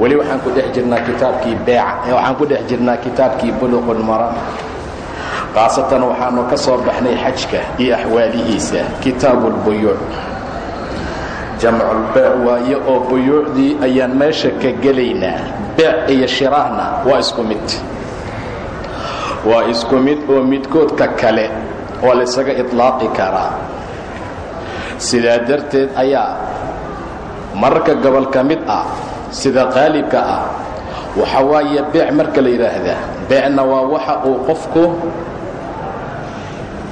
weli waxaan ku dhex jirnaa kitaabkii beec waxaan ku dhex jirnaa kitaabkii buluq lmara khaasatan waxaanu ka soo baxnay xajka iyo axwaalihiisa kitaabu lbuyuuc jamculbeec waaye oo buyuucdii ayaan meesha ka gelaynaa beec iyo shiraahna waa isku mid. Waa isku mid oo midkoodka kale oo laysaga itlaaqi karaa. Sidaa darteed ayaa mararka gobol ka mid ah sida qaalibka ah. Waxa waaye beec marka la yidhaahdaa beecna waa waxa uu qofku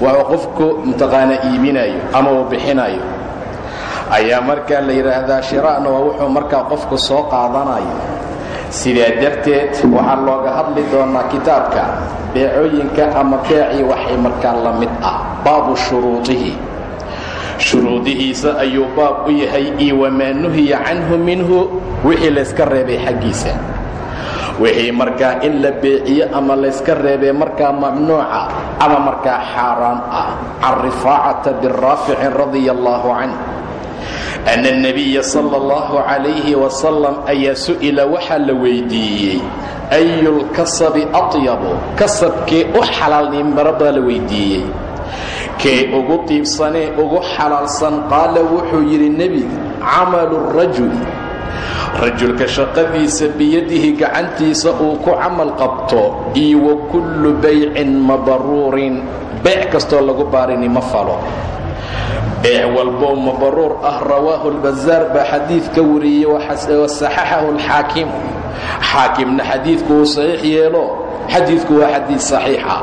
waxa qofku mutaqaana iibinayo ama uu bixinayo ayaa markaa la yidhaahdaa shiraa'na waa wuxuu markaa qofku soo qaadanayo sidaa darteed waxaa looga hadli doonaa kitaabka beecooyinka ama beecii waxay markaa la mid ah baabu shuruudihi shuruudihiisa ayuu baab u yahay iyo wamaa nuhiya canhu minhu wixii layska reebay xaggiisa. Wixii markaa in la beeciyo ama layska reebay markaa mamnuuca ama markaa xaaraan ah. Can rifaacata biraaficin radia allaahu canh ana اnabiya sal اllahu calayhi wasalam ayaa su'ila waxaa la weydiiyey ayu lkasabi atyabu kasabkee u xalaalnimaro baa la weydiiyey kee ugu tiibsanee ugu xalaalsan qaala wuxuu yidhi nebiga camalu rajuli. Rajulka shaqadiisa biyadihi gacantiisa uu ku camal qabto iyo wa kullu baycin mabaruurin beec kastoo lagu baarini ma falo. Beec walboo mabaruur ah rawaahu lbazaar baa xadiidka wariyey wasaxaxahu alxaakim. Xaakimna xadiidku uu saxiix yeelo. Xadiidku waa xadiid saxiixa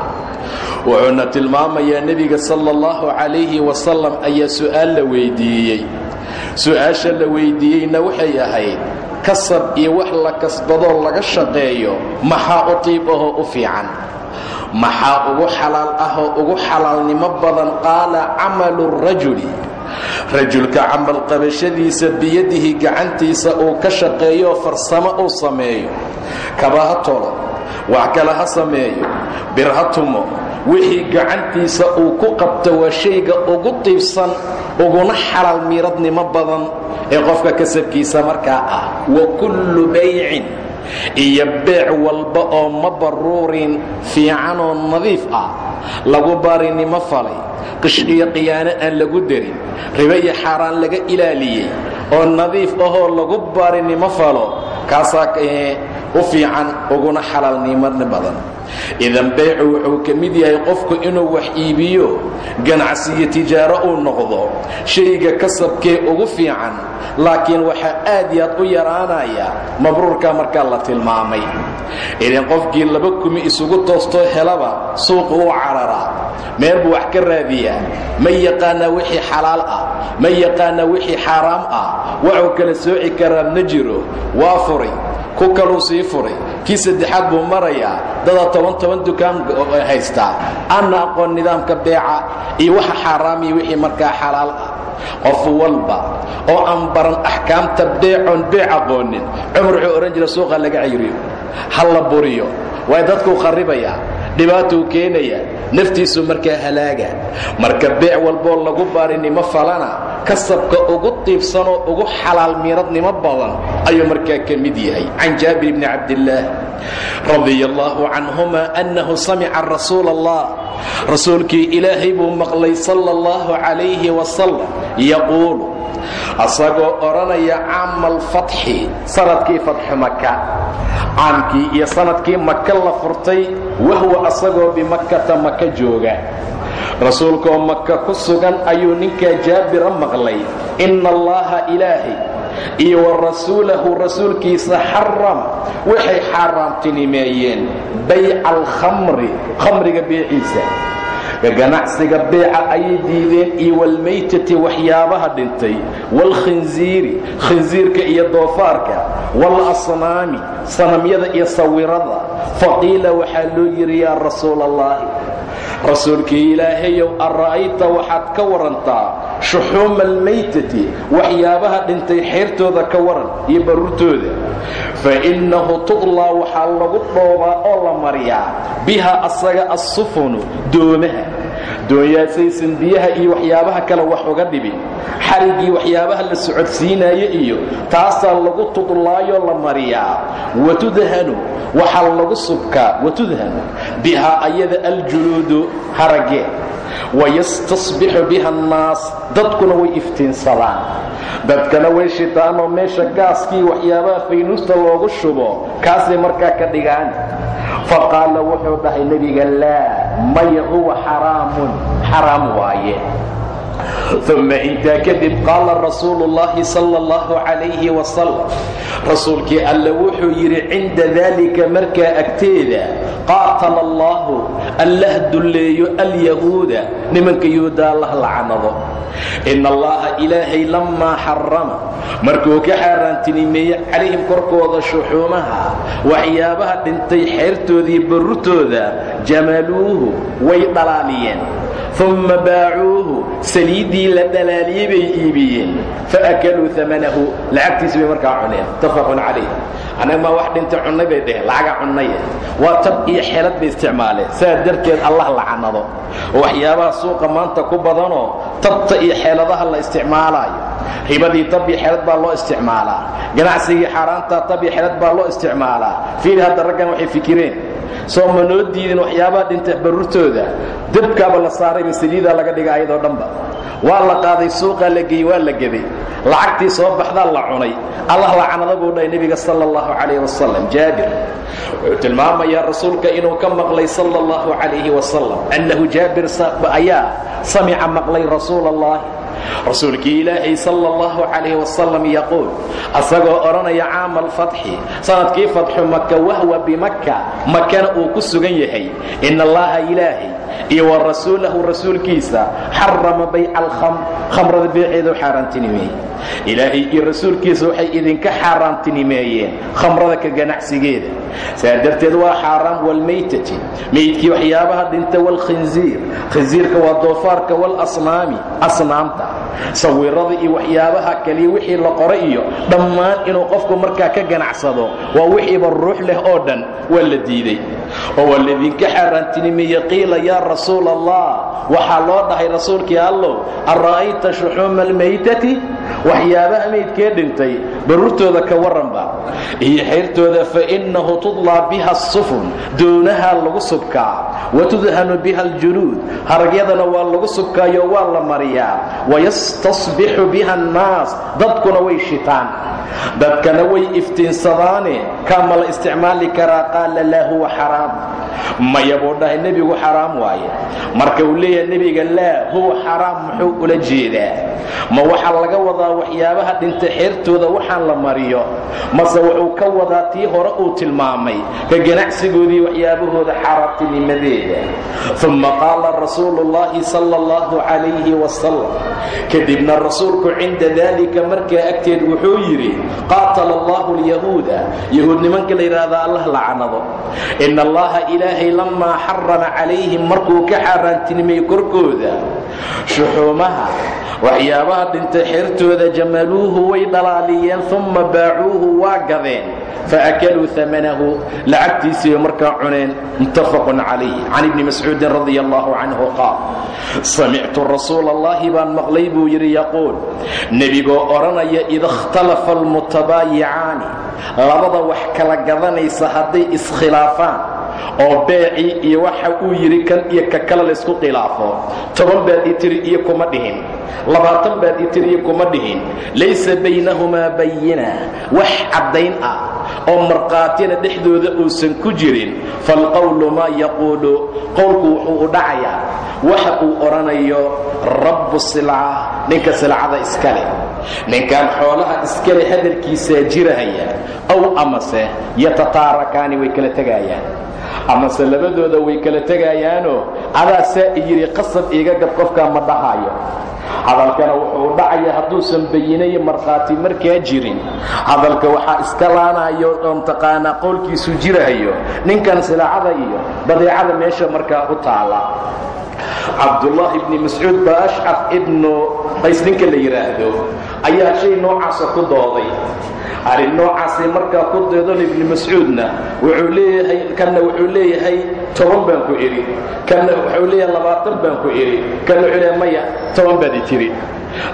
wuxuuna tilmaamayaa nebiga sala allahu calayhi wasalam ayaa su'aal la weydiiyey. Su'aasha la weydiiyeyna waxay ahayd kasab iyo wax la kasbadoo laga shaqeeyo maxaa u tiib ahoo u fiican? Maxaa ugu xalaal ahoo ugu xalaalnimo badan qaala camalu rajuli? Rajulka camal qabashadiisa biyadihi gacantiisa uu ka shaqeeyooo farsamo uu sameeyo. Kaba ha tolo wax kale ha sameeyo. Bir ha tumo wixii gacantiisa uu ku qabto waa shayga ugu tiibsan uguna xalaal miiradnimo badan ee qofka kasabkiisa markaa ah. Wa kullu baycin iyo beec walba oo mabaruurin fiicanoo nadiif ah lagu baarinimo falay qish iyo khiyaano aan lagu darin ribo iyo xaaraan laga ilaaliyey oo nadiif ahoo lagu baarinimo falo kaasaa u fiican uguna xalaalnimoni badan idan beecu wuxuu ka mid yahay qofku inuu wax iibiyo ganacsiyo tijaaro uu noqdo shayga kasabkee ugu fiican laakiin waxaa aad yaad u yaraanaya mabruurka markaa la tilmaamay. Idan qofkii laba kumi isugu toostoo helaba suuqu u cararaa meel buu wax ka raadiyaa. Ma yaqaanaa wixii xalaal ah ma yaqaanaa wixii xaaraam ah. Waxuu kala sooci karaa ma jiro. Waa furay. Ku kaluu sii furay kii saddexaad buu marayaa dada toban toban dukaan haystaa aanna aqoon nidaamka beeca iyo waxa xaaraam iyo wixii markaa xalaal ah. Qof walba oo aan baran axkaamta beecoon beec aqoonin cumar wuxuu odhan jira suuqa laga cayriyo. Ha la buriyo waay dadkuu qarribayaa dhibaatuu keenaya naftiisu markaa halaaga. Marka beec walboo lagu baarinimo falana kasabka ugu tiibsanoo ugu xalaal miiradnimo badan ayuu markaa ka mid yahay. Can jaabir bni cabdillaah radia allaahu canhuma annahu samica rasuula allah rasuulkii ilaahay buu maqlay sala allahu calayhi wasalam yaquulu asagoo odhanaya caama alfatxi sannadkii fatxu maka caamkii iyo sannadkii maka la furtay wahwa asagoo bimakkata maka jooga. Rasuulkaoo maka ku sugan ayuu ninkaa jaabira maqlay. Inna allaha ilaahay iyo wa rasuulahu rasuulkiisa xaram waxay xaaraamtinimeeyeen bayca alkhamri khamriga beeciisa ganacsiga beeca ayay diideen iyo walmaytati waxyaabaha dhintay. Waalkhinsiiri khinsiirka iyo doofaarka. Waalasnaami sanamyada iyo sawirada. Faqiila waxaa loo yidhi yaa rasuula allaahi rasuulkii ilaahayow ara'ayta waxaad ka warantaa shuxuuma almaytati waxyaabaha dhintay xeertooda ka waran iyo baruurtooda. Fa innahu tudlaa waxaa lagu dhoobaa oo la mariyaa biha asaga assufunu doomaha doonyaasaysan biyaha iyo waxyaabaha kale wax uga dhibin xariggii waxyaabaha la socodsiinaayo iyo taasaa lagu tudlaayoo la mariyaa. Watudhanu waxaa lagu subkaa. Watudhanu bihaa ayada aljuluudu haragee wayastasbixu biha annaas dadkuna way iftiinsadaan. Dadkana way shitaanoo meesha gaaskii waxyaabaha faynuusta loogu shubo kaasay markaa ka dhigaan faqaala wuxuu dhahay nebiga laa maya huwa xaraamun. Xaraam waaye uma intaa kadib qaala rasuulu اllahi sal اllahu calayhi wasalam rasuulkii alle wuxuu yidhi cinda daalika markaa agteeda qaatala allahu allah dulleeyo alyahuuda nimanka yuhuuda allah lacanado in allaha ilaahay lamaa xarama markuu ka xaaraantinimeeye calayhim korkooda shuxuumaha waxyaabaha dhintay xeertoodii barurtooda jamaluuhu way dhalaaliyeen uma baacuuhu saliiddii la dhalaaliyey bay iibiyeen. Faakaluu amanahu lacagtiisi bay markaa cuneen. Muttafaqun calayh annaga maa wax dhinta cunnay bay dheheen lacaga cunnaye waa tab iyo xelad bay isticmaaleen. Saa darteed allah lacanado oo suuqa maanta ku badanoo tabta iyo xeeladaha la isticmaalaayo. Ribadii tab iyo xelad baa loo isticmaalaa. Ganacsigii xaaraantaa tab iyo xelad baa loo isticmaalaa. Fiili hadda raggan waxay fikireen soo ma noo diidin waxyaabaha dhinta barurtooda? Dabkaaba la saaray masaliidaa laga dhiga ayadoo dhanba. Waa la qaaday suuqaa la geeyey waa la geday lacagtii soo baxdaa la cunay. Allah lacanada buu dhahay nebiga sala allahu calayh wasalam jaabir. Wuxuu tilmaamayaa rasuulka inuu ka maqlay sala allahu calayhi wasalam annahu jaabir ayaa samica maqlay rasuula allahi rasuulkii ilaahay sala allahu calayh wasalam yaquul asagoo odhanaya caama alfatxi sannadkii fatxu maka wahwa bimakka makana uu ku sugan yahay in allaha ilaahay iyo wa rasuulahu rasuulkiisa xarama bayca alkhamr khamrada beeceedu xaaraantinimeeyey. Ilaahay iyo rasuulkiisa waxay idinka xaaraantinimeeyeen khamrada ka ganacsigeeda. Saa darteed waa xaaraam walmaytati meydkii waxyaabaha dhinta walkhinziir khinziirka waa doofaarka walasnaami asnaamta sawirada iyo waxyaabaha kaliya wixii la qora iyo dhammaan inuu qofku markaa ka ganacsado waa wixiiba ruux leh oo dhan waa la diiday oo waa laydinka xaaraantinimeeye qiila yaa rasuul allah waxaa loo dhahay rasuulkii allow ara'ayta shuxuuma almaytati? Waxyaabaha maydkee dhintay barurtooda ka warranba iyo xeyrtooda fa innahu tudlaa biha asufun doonaha lagu subkaa. Wa tudhanu biha aljuluud haragyadana waa lagu subkaayo waa la mariyaa wayastasbixu biha annaas dadkuna way shitaan. Dadkana way iftiinsadaane kaama la isticmaali karaa qaala laa huwa xaraam. Maya dhahay nebigu xaraam waaye. Marka uu leeyahay nebiga laa huwa xaraam muxuu ula jeedaa. Ma waxaa laga wadaa waxyaabaha dhinta xeertooda waxaan la mariyo? Mase wuxuu ka wadaa tii hore uu tilmaamay ka ganacsigoodii waxyaabahooda xaaraantinimadeeda uma qaala rasuulu llahi sala allahu calayhi wasalam kadibna rasuulku cinda dalika markaa agteed wuxuu yidhi qaatala allahu alyahuuda. Yahuud nimanka la yidhaahda allah lacanado in allaha ilaahay lamaa xarama calayhim markuu ka xaaraantinimay korkooda. Shuxuumaha waxyaabaha dhintay xeertooda jamaluuhu way dhalaaliyeen uma baacuuhu waa gadeen. Faakaluu amanahu lacagtiisiibay markaa cuneen. Muttafaqun calayh can ibni mascuudin radi allahu canhu qaal samictu rasuula allahi baan maqlay buu yidhi yaquul nebigoo odhanaya ida ikhtalafa almutabaayicaani labada wax kala gadanaysa hadday iskhilaafaan oo beecii iyo waxa uu yidhi kan iyo ka kale laysku khilaafo. Toban baad ii tiri iyo kuma dhihin. Labaatan baad ii tiri iyo kuma dhihin. Laysa baynahumaa bayina wax caddayn ah oo markhaatina dhexdooda uusan ku jirin falqowlu maa yaquulu qowlku wuxuu u dhacayaa waxa uu odhanayo rabbu silca ninka silcada iskale ninkaan xoolaha iskale hadalkiisaa jirahaya ow amase yatataarakaani way kala tegaayaan amase labadooda way kala tegayaanoo adaa saa i yidhi qasab iiga gad qofkaa ma dhahayo hadalkana wuxuu dhacaya hadduusan bayinayo markhaati markaa jirin. Hadalka waxaa iska laanayo oo mtaqaanaa qowlkiisu jirahayo ninkan silaacada iyo badeecada meesha markaa u taala. Cabdullaahi ibni mascuud baa ashcaf ibnu qays ninka la yidhaahdo ayaa shay noocaasa ku dooday arrin noocaasay markaa ku deedon ibni mascuudna wuxuu leeyahay kanna wuxuu leeyahay toban baan ku idhi kanna wuxuu leeyahay labaatan baan ku idhi kanna wuxuu leeyahay maya toban baad i tiri.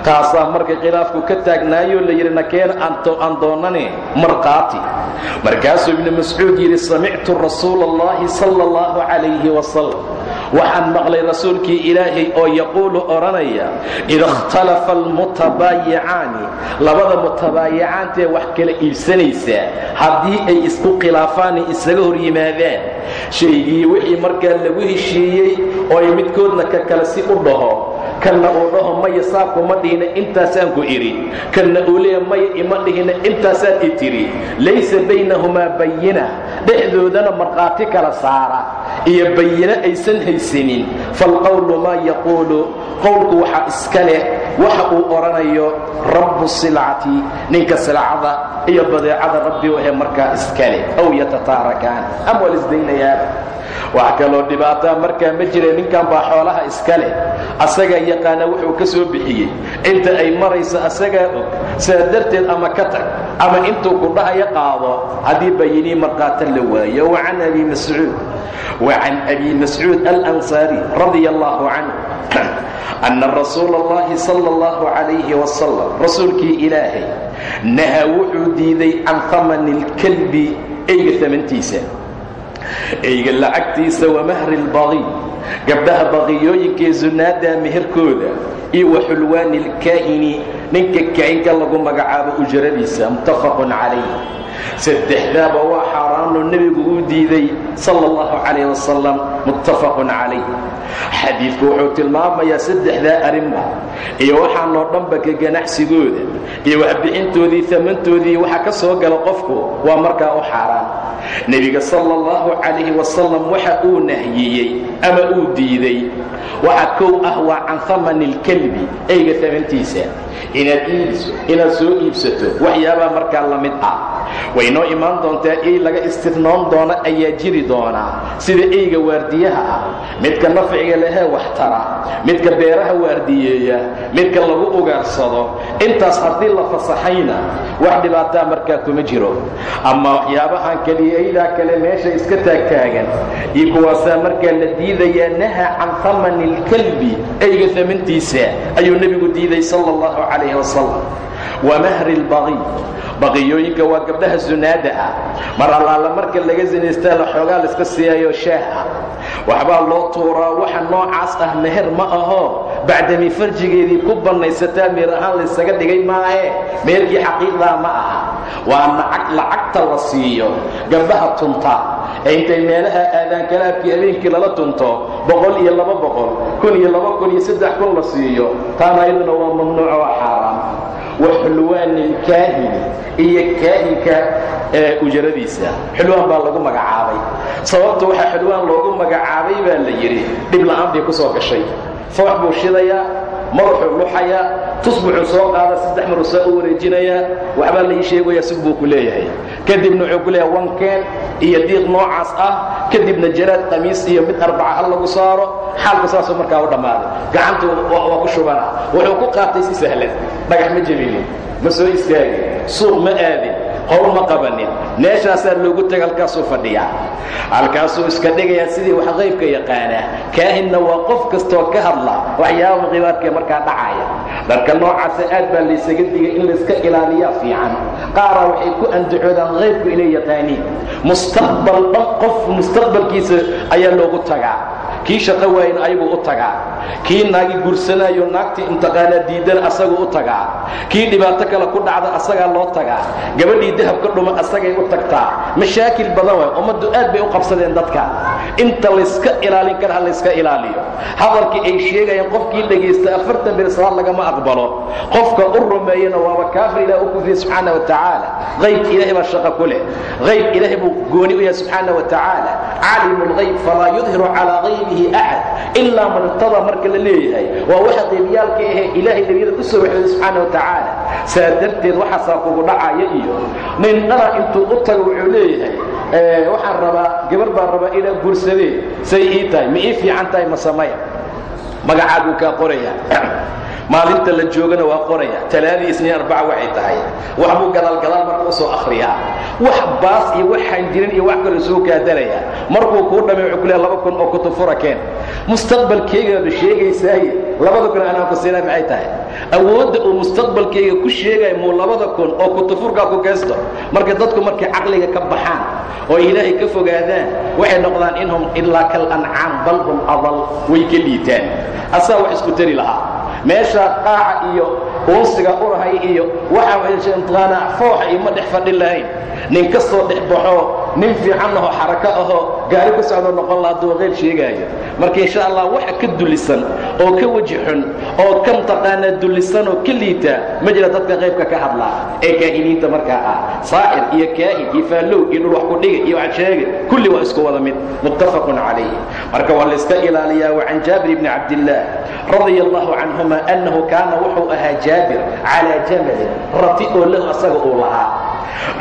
Taasaa marka khilaafku ka taagnaayoo la yidhi nakeen aan doonane markhaati markaasuu ibni mascuud yidhi samictu rasuula allahi sala allahu calayhi wasalam waxaan maqlay rasuulkii ilaahay oo yaquulu odhanaya ida ikhtalafa almutabaayicaani labada mutabaayicaantee wax kala iibsanaysaa haddii ay isku khilaafaanay isaga hor yimaadaan. Shaygii wixii markaa lagu heshiiyey ay midkoodna ka kale si u dhaho kanna uu dhaho maya saa kuma dhihina intaasaan ku idhi. Kanna uu leeya maya ima dhihina intaasaan i tidhi. Laysa baynahumaa bayina dhexdoodana markhaati kala saara. Iyo bayino aysan haysanin falqowlu maa yaquulu qowlku waxaa iska leh waxa uu odhanayo rabbu silcati ninka silcada iyo badeecada rabbi wahe markaa iska leh. Aw yatataarakaan ama waa lisdaynayaaba wax kaloo dhibaataa markaa ma jira ninkan baa xoolaha iska leh. Asagaa yaqaana wuxuu ka soo bixiyey. Inta ay marayso asagaa og sidaa darteed ama ka tag ama intuu ku dhahayo qaado haddii bayinii markhaata la waayo. Wa abi mascuud wa can abi mascuud alansaari radia allahu canhu anna rasuula allahi sala allahu calayhi wasalam rasuulkii ilaahay nahaa wuxuu diiday can hamani اlkalbi eyga tamantiisa eyga lacagtiisa wa mahri اlbaqiy gabdhaha baqiyooyinkaee sunaada meherkooda. Iyo wa xulwaani اlkaa'ini ninka kaa'inka lagu magacaabo ujradiisa muttafaqun calayh saddexdaaba waa xaaraanoo nebigu uu diiday sala allahu calayh wasalam muttafaqun calayh. Xadiidku wuxuu tilmaamayaa saddexdaa arrinba iyo waxaanoo dhanba ka ganacsigooda iyo waxbixintoodii tamantoodii waxa ka soo gala qofku waa markaa u xaaraan nebiga sala allahu calayhi wasalam waxa uu nahyiyey ama uu diiday. Waxa kow ah waa can hamani alkelbi eyga tamantiisa inaad iibiso inaad soo iibsato waxyaabaa markaa la mid ah. Waynoo imaan doontaa ey laga istifnoon doona ayaa jiri doonaa sida eyga waardiyaha ah. Midka nafciga lehee wax tara midka beeraha waardiyeeya midka lagu ugaarsado intaas haddii la fasaxayna wax dhibaataa markaa kuma jiro. Ama waxyaabahan kaliya eydaa kale meesha iska taagtaagan iyo kuwaasaa markaa la diidayaa naha can hamani اlkalbi eyga amantiisa ayuu nebigu diiday sala اllahu calayh wasalam wa mahri اlbaqiy baqiyooyinka waa gabdhaha sunaada ah. Mar allaala marka laga sinaystaa la xoogaa layska siiyayo shaah ah. Waxbaa loo tuuraa waxa noocaas ah meher ma aho. Bacdami farjigeedii ku bannaysataa meer ahaan laysaga dhigay maahe. Meherkii xaqiiqdaa ma aha. Waa lacagta la siiyo. Gabdhaha tunta intay meelaha aadaankalaabkii habeenkii lala tunto boqol iyo laba boqol kun iyo laba kun iyo saddex kun la siiyo taana iyaduna waa mamnuuc oo xaaraan wa xulwaani ilkaahini iyo kaahinka ujradiisa xulwaan baa lagu magacaabay. Sababta waxaa xulwaan loogu magacaabay baa la yidhi dhib la'aan bay ku soo gashay. Foox buu shidayaa madaxuu luxayaa tusbuxuu soo qaada saddex maruu soo wareejinayaa waxbaa la ii buu ku leeyahay. Kadibna wuxuu ku leeyahay wankeen iyo diiq noocaas ah. Kadibna jaraad qamiis iyo mid arbaca hal lagu saaro. Xaalku saasuu markaa u dhammaaday. Gacantu waa ku shubana. Wuxuu ku qaatay si sahlan. Dhagax ma jebinin ma soo istaagin suuq ma aadin howl ma qabanin. Meeshaasaa loogu tega halkaasuu fadhiyaa. Halkaasuu iska dhigayaa sidii wax qaybka yaqaanaa. Kaahinna waa qof kastoo ka hadla waxyaaba qibaadkee markaa dhacaya. Dharka noocaasa aad baa laysaga digay in layska ilaaliyaa fiican. Qaaraa waxay ku andacoodaan qaybku inay yaqaaniin. Mustaqbal dhan qof mustaqbalkiisa ayaa loogu tagaa kii shaqo waayna ayaguu u tagaa. Kii naagi gursanayo naagtii imtiqaanaa diidana asaguu u tagaa. Kii dhibaato kale ku dhacda asagaa loo tagaa. Gabadhii dahab ka dhuma asagay u tagtaa. Mashaakil badan waay ummaddu aad bay u qabsadeen dadka. Inta layska ilaalin kara ha layska ilaaliyo. Hadalkii ay sheegayaan qofkii dhegaysta afartan bir salaad lagama aqbalo. Qofka u rumeeyana waaba kaafir ilah u kufriye subxaana wa tacaala. Qaybka ilaahay baa shaqo ku leh. Qayb ilaahay buu gooni u yahay subxaana wa tacaala. Caalimu falaa yudhiru calaa qaybihi axad ilaa man irtadaa marka la leeyahay. Waa waxa qeybiyaalka ahee ilaahay nebiyada u soo waxooday subxaana wa tacaala saa darteed waxaasaa kugu dhacaya iyo nin dhana intuu u tago wuxuu leeyahay waxaan rabaa gabar baan rabaa inaa guursadee say ii tahay ma ii fiican tahay ma samaya magacaaguu kaa qoraya maalinta la joogana waa qoraya. Talaadii isniin arbaca waxay tahay. Waxbuu gadaalgadaal marka u soo akhriyaa. Wax baas iyo waxaan jirin iyo wax kaloo soo kaadanaya markuu kuu dhamay leehay laba kun oo kutufura keen mustaqbalkaygaaba sheegaysaaye labada kun anaan ku siinaa maxay tahay? Awoodda uu mustaqbalkayga ku sheegaya muu labada kun oo kutufurkaa ku geysto marka dadku markay caqliga ka baxaan oo ilaahay ka fogaadaan waxay noqdaan inhum ilaa kal ancaam bal hum adal way ka liitaan. Asaa wax isku tari lahaa meesha qaaca iyo uunsiga urahay iyo waxaa fooxa iyo ma dhex fadhin lahayn. Nin kastoo dhex baxo nin fiican ahoo xarako ahoo gaari ku socdoo noqon laha hadduu qayl sheegaayo. Marka insha allah waxa ka dulisan oo ka weji xun oo ka mtaqaanaa dulisan oo ka liita ma jira dadka qaybka ka hadlaa ee kaahiniinta markaa ah saaxir iyo kaahin iyo faallow iyo dhul wax ku dhiga iyo wax sheega kulli waa isku wada mid muttafaqun calayh marka waa layska ilaaliyaa wacan jaabir bni cabdillaah radia allahu canhuma annahu kaana wuxuu ahaa jaabir calaa jamalin rati oo lahu asaga uu lahaa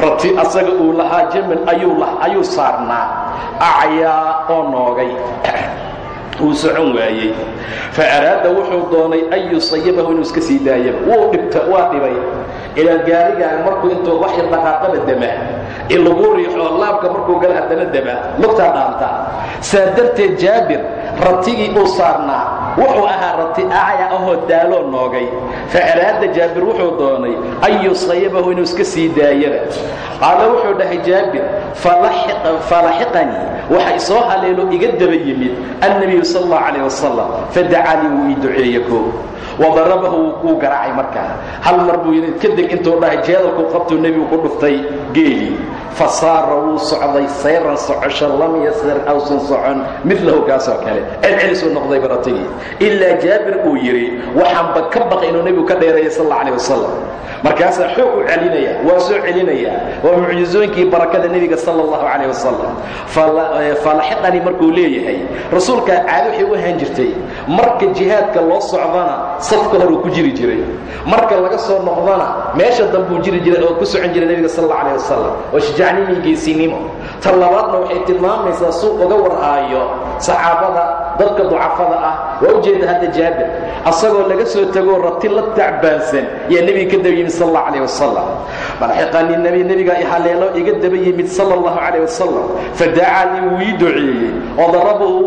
rati asaga uu lahaa jamal ayuu saarnaa. Acyaa oo noogay. Wuu socon waayey. Fa araada wuxuu doonay an yusayibahu inuu iska sii daayaba wuu dhibta waa dhibay. Ilaa gaarigaaga markuu intuu wax yar dhaqaaqaba dama in lagu riixoo laabka markuu gala haddana dama lugtaa dhaanta. Saa darteed jaabir ratigii uu saarnaa wuxuu ahaa rati acya ahoo daaloo noogay. Fa araada jaabir wuxuu doonay an yusayibahu inuu iska sii daayaba qaala wuxuu dhahay jaabir falaxiqanii waxa isoo haleelo iga daba yimid annabiyu sal allahu calayh wasalam fadacaa lii wuu ii duceeye koo. Wadarabahu wuu garaacay markaa. Hal mar buu yidhi kadeg intuu dhahay jeedalkuu qabtuu nebigu ku dhuftay geelii fa saara wuu socday sayran socosho lam yasir awsan socon milahu kaasoo kale. celcelisuu noqday baratigii. Ilaa jaabir uu yidhi waxaanba ka baqay inuu nebigu ka dheereeyay sal alla alih wasalam markaasaa xoog u celinaya waa soo celinaya waa mucjizooyinkii barakada nebiga sala allahu calayh wasalam falaxiqanii markuu leeyahay rasuulkaa caado waxay u ahaan jirtay marka jihaadka loo socdana safka horuu ku jiri jiray. Marka laga soo noqdana meesha dambuu jiri jiray oo ku socon jiray nebiga sal alla alih oo shajaacnimo iyo geesinimo ta labaadna waxay tilmaamaysaa suu uga warhaayo saxaabada dadka ducafada ah. Waa u jeeda hadda jaabir asagoo laga soo tegoo rati la tacbaansan yaa nebiga ka daba yimid sal alla calah wasalam malaxiqani nebi nebigaa ihaleelo iga daba yimid sala allahu calayh wasalam fadacaa lii wuu ii duceeyey oo darabahu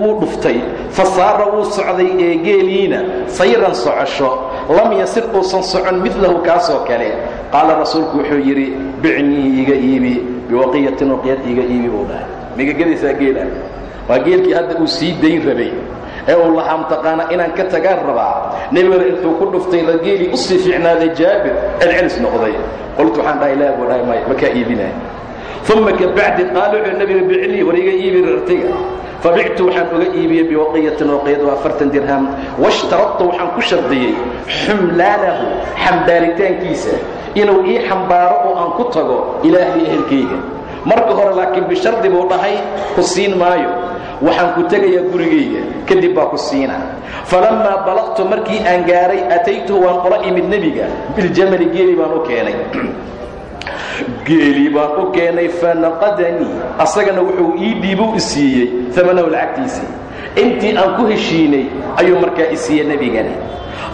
wuu dhuftay. Fa saara wuu socday ee geeliina sayran socosho lam yasir uusan socon midlahu kaasoo kale qaala rasuulku wuxuu yidhi bicnii iga iibi biwaqiyatin waqiyad iga iibi buu dhahay. Migagadiisaa geela waa geelkii hadda uu sii dayn rabay ee uu lahaa mtaqaana inaan ka tagaan rabaa. Nebigana intuu ku dhuftay rageelii u sii fiicnaaday jaabir celcelis noqday. Qultu waxaan dhahay laa buu dhahay may makaa iibinay uma kabacdi qaala wuxuu nebiga bicnii war iga iibi rartiga fabictu waxaan uga iibiyey biwaqiyatin waqiyad waa afartan dirham washtaradtu waxaan ku shardiyey xumlaanahu xambaaritaankiisa inuu ii xambaaro oo aan ku tago ilaa ahli ehelkayga marka hore laakiin bishardi buu dhahay ku siin maayo waxaan ku tegayaa gurigayga kadib baa ku siina falammaa balaqtu markii aan gaaray ataytuhu waan qola imid nebiga biljamali geeli baan u keenay geelii baan u keenay fanaqadanii asagana wuxuu ii dhiibuu isiiyey amanahu lacagtiisii intii aan ku heshiinay ayuu markaa isiiyey nebigani.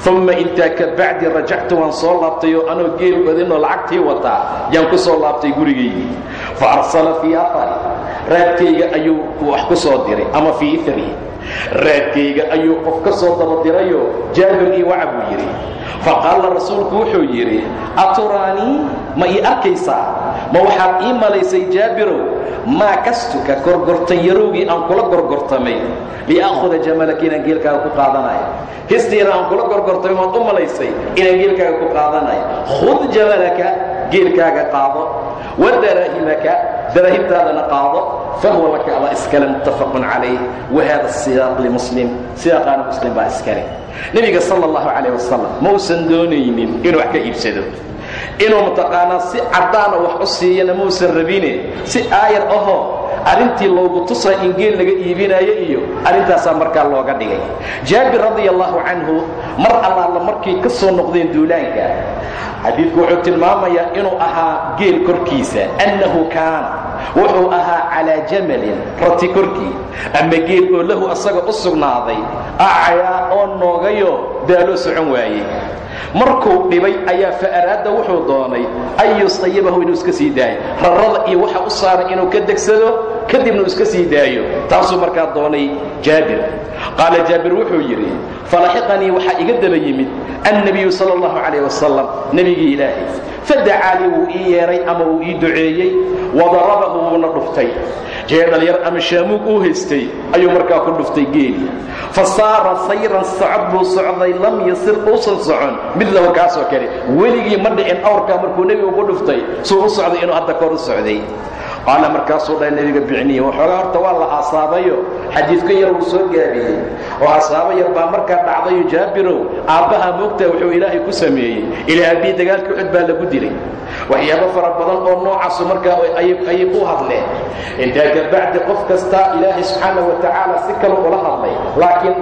Uma intaa ka bacdi rajactu waan soo laabtayoo anoo geel badinoo lacagtii wataa yaan ku soo laabtay gurigaygii fa arsala fii aari raadkayga ayuu wax ku soo diray ama fii iri raadkayga ayuu qof ka soo dabadirayoo jaabir ii waca buu yidhi. Faqaala rasuulku wuxuu yidhi aturaanii ma ii arkaysaa? Ma waxaad ii malaysay jaabirow? Maa kastuka gorgortan yarowgii aan kula gorgortamay? Li'aakhuda jamalaka inaan geelkaaga ku qaadanayo histiina aan kula gorgortamay maad u malaysay inaan geelkaaga ku qaadanayo khud jamalaka geelkaaga qaado wa daraahimaka daraahimtaadana qaado fahuwa laka ada iskale muttafaqun calayh. Wahada siyaaq limuslim siyaaqaana muslim baa iskale. Nebiga sala allahu calayh wasalam ma uusan doonaynin inuu wax ka iibsado. Inuu mataqaanaa si caddaana wax u siiyana mausan rabine. Si aayar ahoo arrintii loogu tusaa in geel laga iibinaayo iyo arrintaasaa markaa looga dhigay. Jaabir radia allahu canhu mar allaala markay ka soo noqdeen duulaanka xadiidku wuxuu tilmaamayaa inuu ahaa geel korkiisa annahu kaana wuxuu ahaa calaa jamalin rati korkii. Ama geel oo lahu asaga u sugnaaday acayaa oo noogayo daaloo socon waayey markuu dhibay ayaa fa araada wuxuu doonay an yusayibahu inuu iska sii daayo. Rarada iyo waxa u saaray inuu ka degsado kadibna uu iska sii daayo. Taasuu markaa doonay jaabir. Qaala jaabir wuxuu yidhi falaxiqanii waxaa iga daba yimid annabiyu sala allahu calayh wasalam nebigii ilaahay. Fadacaa lii wuu ii yeedhay ama wuu ii duceeyey? Wadarabahu wuuna dhuftay jeedhalyar ama shaamuug uu haystay ayuu markaa ku dhuftay geeli. Fa saara sayran socod buu socday lam yasir uusan socon. Midlahu kaasoo kale weligii ma dhicin awrkaa markuu nebigu ku dhuftay suu u socday inuu hadda kor u socday qaala markaasuu dhahay nebiga bicniya waxoogaa horta waa la asaabayo. Xadiidka yar wuu soo gaabiyey. Oo asaabo yar baa markaa dhacdayo jaabirow. Aabbaha moogtaa wuxuu ilaahay ku sameeyey. Ilaa abii dagaalka cod baa lagu dilay. Waxyaabo fara badan oo noocaasu markaa ayay u hadleen. Intaa kabacdi qof kasta ilaahay subxaana wa tacaala si kale ula hadlay. Laakiin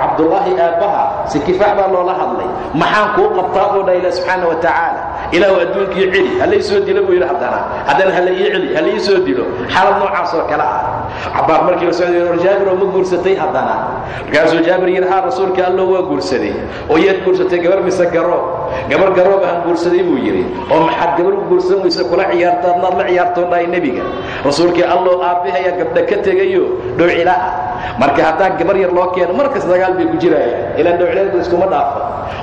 cabdullaahi aabbaha si kifaax baa loola hadlay. Maxaan kuu qabtaa buu dha ilah subxaana wa tacaala ilaahu adduunkii celi halay soo dilo buu yidhi haddana. Haddana hala ii celi ii soo dilo. Xaalad noocaas oo kale ah. Cabaar markii la socday jaabiroo ma guursatay haddana. Markaasuu jaabir yidhi haa rasuulka allo waa guursaday. Oo yaad guursatay gabar mise garoob gabar garoob ahaan guursaday buu yidhi oo maxaad gabar u guursan weysa kula ciyaarta adnaad la ciyaartoo dhahay nebiga? Rasuulkii allow aabbahayaa gabdha ka tegayo dhowcila ah marka haddaan gabar yar loo keeno markas dagaal bay ku jiraayaan ilaan dhowcilaadu iskuma dhaafo.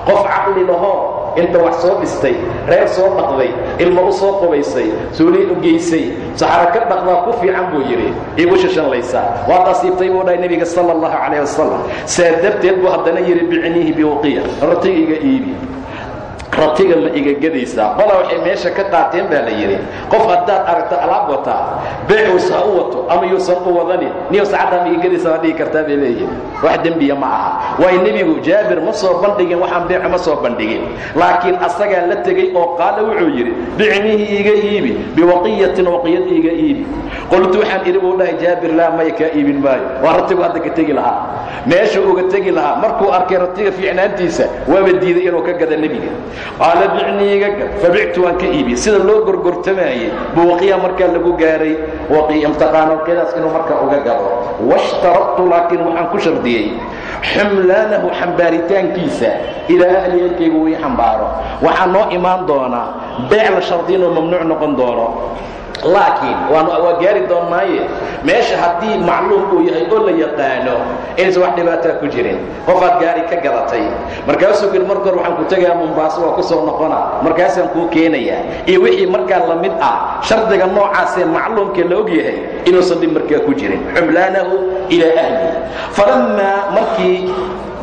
Qof caqli lahoo inta wax soo dhistay reer soo dhaqday ilmo u soo qubaysay suulii u geysay saxaro ka dhaqdaa ku fiican buu yidhi igu shashanlaysaa waad asiibtay buu dhahay nebiga sala allahu calayh wasalam saa darteed buu haddana yidhi bicniihi biwaqiya ratiga iga iibi ratiga ma iga gedaysaa qola waxay meesha ka qaateen baa la yidhi qof haddaad aragto alaab wataa beecuus ha u wato ama yuusan u wadanin niyo saacaddaa ma iga gedaysaa waa dhigi kartaa bay leeyihiin wax dembiya ma aha. Waayo nebigu jaabir ma soo bandhigin waxaan beecu ma soo bandhigin. Laakiin asagaa la tegey oo qaala wuxuu yidhi bicnihi iga iibi biwaqiyatin waqiyad iga iibi. Qultu waxaan idhi buu dhahay jaabir laa maya kaa iibin maayo. Waa ratigu hadda ka tegi lahaa. Meesha uga tegi lahaa. Markuu arkay ratiga fiicnaantiisa waaba diiday inuu ka gada nebiga qaala bicniiga gad fabictu waan ka iibiyey sida loo gorgortamaayey buu markaa lagu gaaray? Imtiqaano waqiyadaas inuu markaa uga gado washtaradtu laakiin waxaan ku shardiyey xumlaanahu xambaaritaankiisa ilaa ahli elkaygu uu ii xambaaro. Waxaa noo imaan doonaa beec la shardi inuu mamnuuc noqon doono laakiin waa gaari doonnaaye. Meesha haddii macluum uu yahay oo la yaqaano inaysan wax dhibaataa ku jirin. Qofaad gaari ka gadatay. Markaasuu kii marka hor waxaan ku tegayaa mumbaaso waa ku soo noqona markaasaan kuu keenayaa. Iyo wixii markaa la mid ah shardiga noocaasee macluumka la og yahay inuusan dhib markaa ku jirin. Xumlaanahu ilaa ahli. Falammaa markii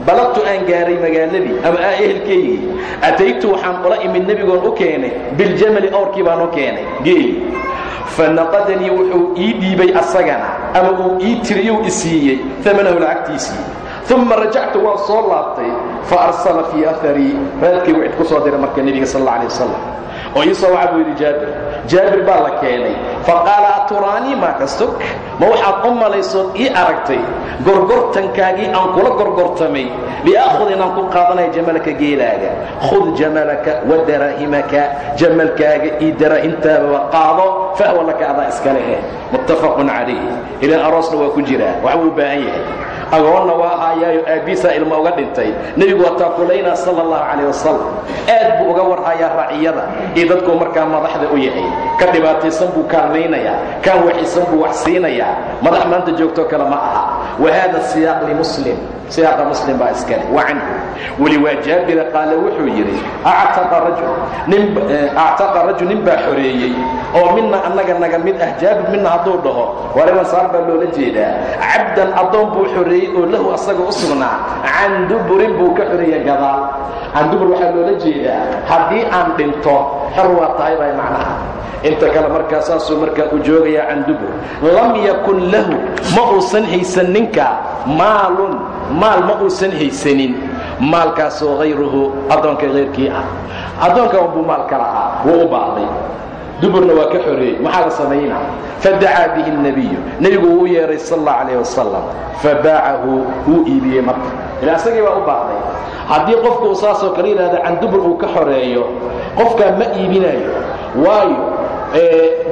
balagtu aan gaaray magaaladii ama ehelkaygii ataytu waxaan ula imid nebigoon u keenay biljamali awrkii baan u keenay geeli. Fanaqadanii wuxuu ii dhiibay asagana ama uu ii tiriyou isiiyey amanahu lacagtiisii. Uma rajactu waan soo laabtay fa arsala fii aharii raadkaygu cid ku soo diray marka nebiga sal alla alay wasalam oo ii soo waxa buu yidhi jaabir jaabir baa la keenay. Faqaala aturaanii maa kastuk? Ma waxaad u malaysood ii aragtay gorgortankaagii aan kula gorgortamay liaakhud inaan ku qaadanaya jamalaka geelaaga. Khud jamalaka wa daraahimaka. Jamalkaaga iyo daraahimtaadaba qaado fahwa laka adaa iska lehe. Muttafaqun calayh. Ilaan aroosna waa ku jiraa waxbuu u baahan yahay agoonna waa haayaayo aabbiisaa ilmo uga dhintay. Nebigu waa taakulaynaa sala allahu calayh wasalam aad buu uga warhayaa raaciyada iyo dadkuu markaa madaxda u yahay. Ka dhibaataysan buu kaalmaynayaa kaan waxisan buu wax siinayaa madax maanta joogtoo kale ma aha. Wa haada siyaaq limuslim siyaaqa muslim baa iskale wa canhu. Weli waa jaabira qaale wuxuu yidhi actaqa rajul. Nin baa xoreeyey oo midna annaga naga mid ah jaabir midna hadduu dhaho. Waliban saar baa loola jeedaa. Cabdan addoon buu xoreeyey oo lahu asaga u sugnaa. Duburin buu ka xoreeya gadaal can dubur waxaa loola jeedaa haddii aan dhinto xor waa tahay bay macnaha. Inta kale markaa saasuu markaa u joogayaa can dubur. Lam yakun lahu ma uusan haysan ninka maalun maal ma uusan haysanin. Maalkaasoo hayruhu addoonka hayrkii ah. Addoonka unbuu maal ka lahaa wuu u baahday duburna waa ka xoreeyey maxaala samayna? Fadacaa bihi اnabiyu nebigu wuu yeeray sal اllah alayh wasalam wuu iibiyey marka. Ila asagii baa u baahday haddii qofku uu saasoo kale yidhahda uu ka xoreeyo qofkaa ma iibinayo waayo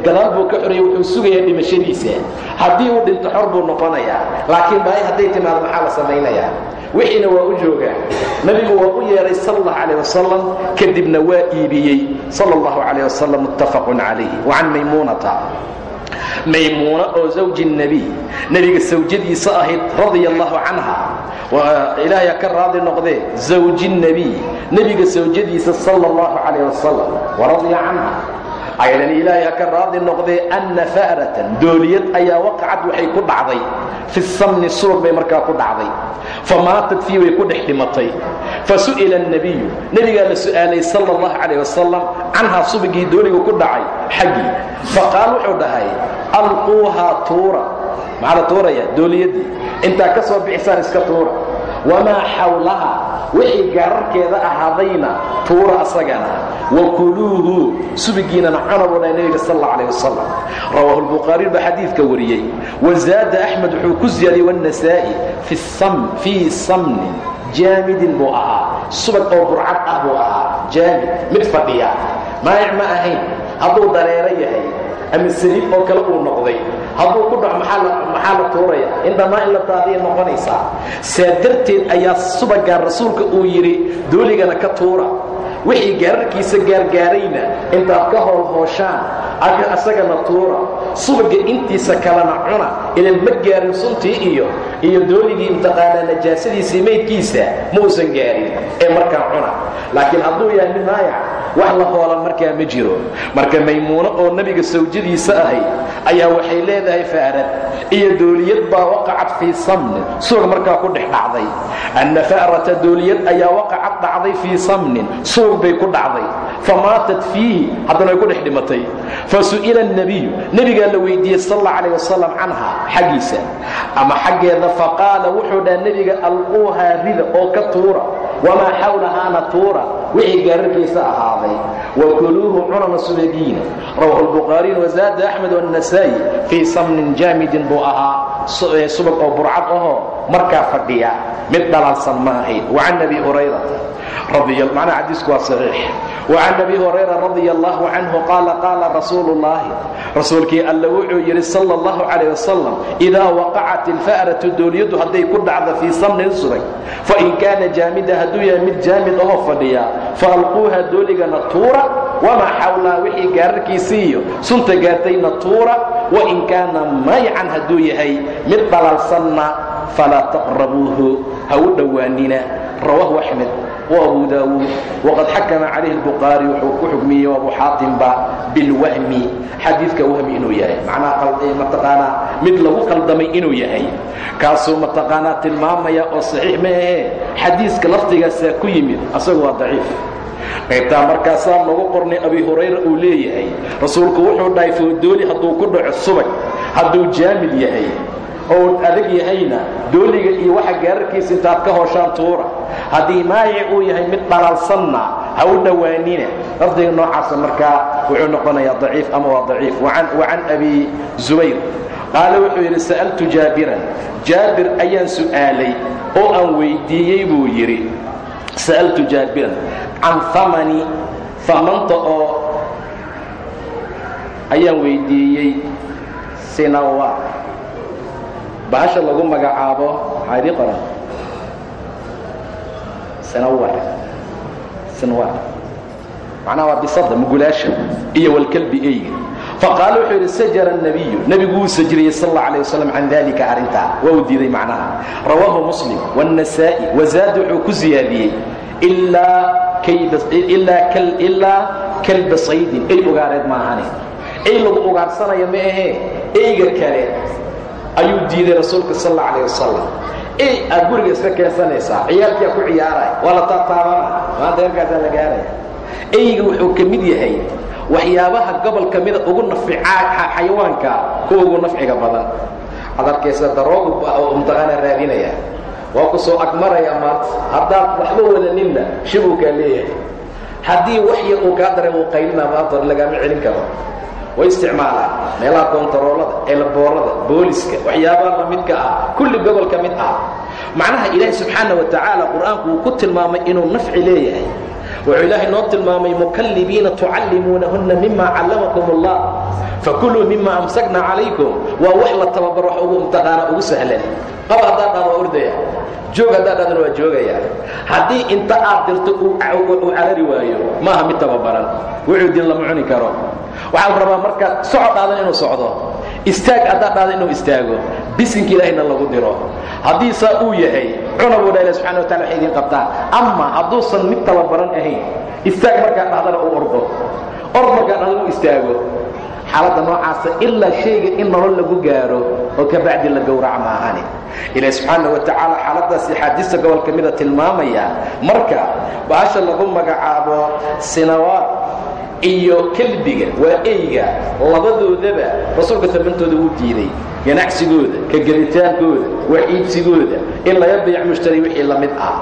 gadaal buu ka xorayay wuxuu sugayaa dhimashadiisa. Haddii uu dhinto xor buu noqonayaa. Laakiin baay hadday timaado maxaa la samaynayaa? Wixiina waa u joogaa nebigu waa u yeeray sal allah calayh wasalam kadibna waa iibiyey. Sala allahu calayh wasalam muttafaqun calayh wa maymuunata maymuuna oo zawji nebiy nebiga sawjadiisa ahayd radia allahu canha ilaahay ka raadi noqdee zawji nebiy nebiga sawjadiisa sala allahu calayh wasalam waradiya canha aydan ilaahay ka raadi noqdee anna fa'ratan. Dooliyad ayaa waqacad waxay ku dhacday. Fi samni suuq bay markaa ku dhacday. Fa fi way ku dhex dhimatay. Fa su'ila annabiyu la su'aalay sala allahu calayh wasalam canhaa subigii dooliga ku dhacay xaggii. Fa qaal wuxuu dhahay alquuhaa tuura. Maxaa la tuurayaa? Dooliyaddii intaa ka soo bixisaan iska tuura wamaa xawlaha wixii gaararkeeda ahaadayna tuura asagana wakuluuhu subigiinana dhahay nebiga sal alla alيh wasalam rawaahu lbukhaariyu baa xadiidka wariyey wazaada axmed wuxuu ku ziyaadiyey wاnnasaa'i fii samnin jaamidin buu ahaa subag oo burcad ah buu ahaa jaamid mid fadhiya maayac ma ahayn. Hadduu dareero yahay ama saliid oo kale uu noqday hadduu ku dhaco maxaa la tuuraya? In dhammaan in la daadiya noqonaysaa. Saa darteed ayaa subagaa rasuulka uu yidhi dooligana ka tuura. Wixii gaararkiisa gaargaarayna intaad ka hoolhooshaan asagana tuura subaga intiisa kalena cuna ilan ma gaarin suntii iyo iyo dooligii imtiqaanaa najaasadiisii maydkiisa ma gaarin ee markaa cuna. Laakiin hadduu yahay mid maayac wax la hoolan markaa ma jiro. Marka maymuuno oo nebiga sawjadiisa ahayd ayaa waxay leedahay faarad iyo dooliyad baa waqacad fii samnin subag markaa ku dhex dhacday. Anna fa'rata dooliyad ayaa waqacad dhacday fii samnin subag bay ku dhacday. Famaatat fiihi haddana way ku dhex dhimatay fasu'ila اnabiyu nebigaa la weydiiyey sal alla calayh wasalam canha xaggiisa ama xaggeeda faqaala wuxuu dhaha nebiga alquuhaa rida oo ka tuura wamaa xawlahaana tuura wixii gaararkiisa ahaaday wakuluuhu cunana subagiina rawahu lbukhaariin wazaada axmed wannasaa'i fii samnin jaamidin buu ahaa subag oo burcad ahoo markaa fadhiya mid dhalansan ma ahayd wacan abi hurayrata macnaha xadiisku waa saxiix. Wacan abi hurayra radia allahu canhu qaala qaala rasuulu ullaahi rasuulkii alla wuxuu yidhi sala allahu calayh wasalam idaa waqacat ilfa'ratu dooliyadu hadday ku dhacdo fii samnin subag fain kaana jaamida hadduu yahay mid jaamid ahoo fadhiya faalquuha dooligana tuura wamaa xawlaa wixii gaararkiisii iyo sunta gaartayna tuura wain kaana maycan hadduu yahay mid dhalaalsanna falaa taqrabuuhu ha u rawaahu axmed abu daawuud waqad xakama calayhi bukaari wuxuu ku xugmiyey abu xaatimba bilwahmi xadiidka wahmi inuu yahay. Macnaha mataqaanaa mid lagu qaldamay inuu yahay. Kaasuu mataqaanaa tilmaamaya oo saxiix ma ahee. Xadiiska lafdigaasaa ku yimid asagu waa daciif. Qaybtaa markaasaa lagu qornay abi hurayra uu leeyahay rasuulku wuxuu dhahay hadduu ku dhaco subag hadduu jaamid yahay oo adag yahayna dooliga iyo waxa gaararkiisa intaad ka hooshaan tuura haddii maayic uu yahay mid dhalaalsanna ha u dhowaanina lafdiga noocaasa markaa wuxuu noqonayaa daciif ama waa daciif. Wacan abi zubayr. Qaale wuxuu yidhi sa'altu jaabiran. Jaabir ayaan su'aalay oo aan weyddiiyey buu yidhi. Sa'altu jaabiran. Can amani famanta oo ayaan weyddiiyey sinawa bahasha lagu magacaabo maxaa idii qoran sinawar sinwar macnaha waa bisada mugulaasha iyo walkalbi eyga faqaala wuxuu yidhi sajara nabiyu nebigu wuu sajriyey sal alla alay wasalam can dalika arrintaa. Waa uu diiday macnaha. Rawaahu muslim wannasaa'i wazaad wuxuu ku ziyaadiyey ilaa kalba saydin. Ey ugaareed maahane ey lagu ugaarsanaya ma ahee? Eyga kale ayuu diiday rasuulka sal alla alay wasalam aad guriga iska keensanaysaa ciyaalkiia ku ciyaaraya waa la taataabana maanta halkaasaa la gaaraya. Eyga wuxuu ka mid yahay waxyaabaha gobolka mida ugu nafca xayawaanka kuwa ugu nafciga badan. Ad arkaysa daroogu mtaqaana raadinaya. Waa ku soo agmaraya maanta haddaad waxba wadaninna shibuu kaa leeyahay. Haddii wax yar uu kaa dareem uu qaylina maanta hor lagaama celin karo way isticmaalaan. Meelaha koontaroolada eelaboorada booliska waxyaabaha la midka ah kulli gobol ka mid ah. Macnaha ilaahi subxaana wa tacaala qur'aanku uu ku tilmaamay inuu nafci leeyahay. Wuxuu ilaahay noo tilmaamay mukallibiina tucallimuunahunna mima callamakum allah fakuluu mima amsakna calaykum waa wax la tababar wax ugu imtaqaana ugu sahlan. Qaba haddaa dhaan waa ordaya joog haddaa dhaadana waa joogaya haddii inta aad dirto uu carari waayo maaha mid tababaran. Wuxuu din lama cuni karo waxaa la rabaa marka socod dhaadan inuu socdo istaag haddaa dhaadan inuu istaago bisinka ilaahayna lagu diro. Haddii saa uu yahay cuna buu dha ilah subxana wa tacala waxay idiin qabtaa. Ama hadduusan mid tababaran ahayn istaag markaa dhahdana uu ordo. Ord markaa dhahdan uu istaago. Xaaladda noocaasa ilaa shayga in nolol lagu gaaro oo ka bacdi la gowrac maahani. Ilaah subxaana wa tacaala xaaladaas axaadiista gobolka mida tilmaamaya. Marka baasha lagu magacaabo sinawaad iyo kelbiga waa eyga labadoodaba rasuulka tamantooda wuu diiday. Ganacsigooda ka gelitaankooda wax iibsigooda in laga biic mushtari wixii la mid ah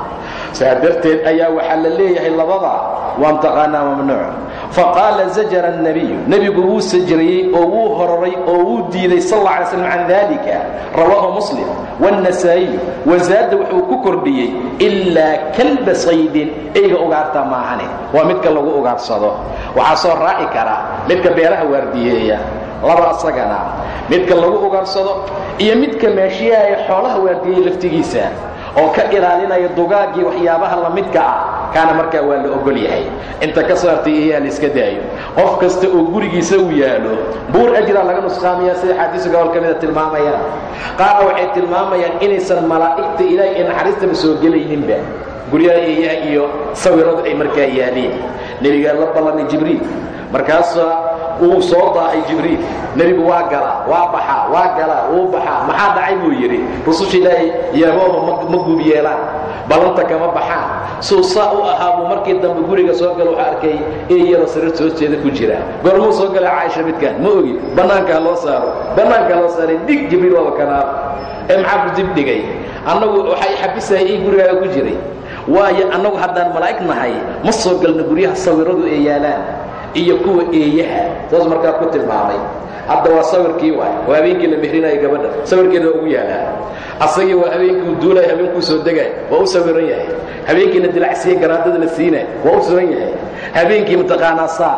saa darteed ayaa waxaa la leeyahay labada waa mtaqaanaa mamnuuc faqaala zajara الnabiyu nebigu wuu sajriyey oo wuu hororay oo wuu diiday sal اla alay slam can dalika rawaahu muslim wالnasaa'iy wazaada wuxuu ku kordhiyey ilaa kalba saydin eyga ugaarta maahane waa midka lagu ugaarsado waxaa soo raaci kara midka beeraha waardiyeeya laba asagana midka lagu ugaarsado iyo midka maashiyaaya xoolaha waardiyeeya laftigiisa oo ka ilaalinaya dugaaggii waxyaabaha la midka ah kaana markaa waa la ogol yahay. Inta ka saartay iyaha la iska daayo. Qof kasta oo gurigiisa uu yaalo buur ajraa laga nusqaamaya sida xaadiisa gobol ka mida tilmaamayaan. Qaarna waxay tilmaamayaan inaysan malaa'igta ilaahay ee naxariistaba soo gelayninba. Guryaha eeyaha iyo sawiradu ay markaa yaaliin nebigaa la ballanay jibriil. Markaasaa uu soo daahay jibriil nebigu waa galaa waa baxaa waa galaa wuu baxaa maxaa dhacay buu yidhi? Rususha ilaahay yaabooba ma guub yeelaan. Ballanta kama baxaan suu saa u ahaa buu markii dambe guriga soo galo waxaa arkay eeyaro sariirta hoosteeda ku jira. Goormuu soo galay caaisha midkaan? Ma ogi. Bannaanka loo saaro. Bannaanka loo saaray. Dig jibriil waaba kanaar. Ee maxaa ku dib dhigay? Annagu waxay xabisahay ii gurigaaga ku jiray. Waayo annagu haddaan malaa'ig nahay ma soo galno guryaha sawiradu ee yaalaan iyo kuwa eeyaha. Saas markaa ku tilmaamay hadda waa sawirkii waay waa habeenkii la mehrinayo gabadha. Sawirkeeda waa ugu yaalaa asagii waa habeenkii uu duulaya habeenkuu soo degay waa u sawiran yahay. Habeenkiina dilacsiye garaadada la siina waa u sugan yahay. Habeenkii mataqaanaa saa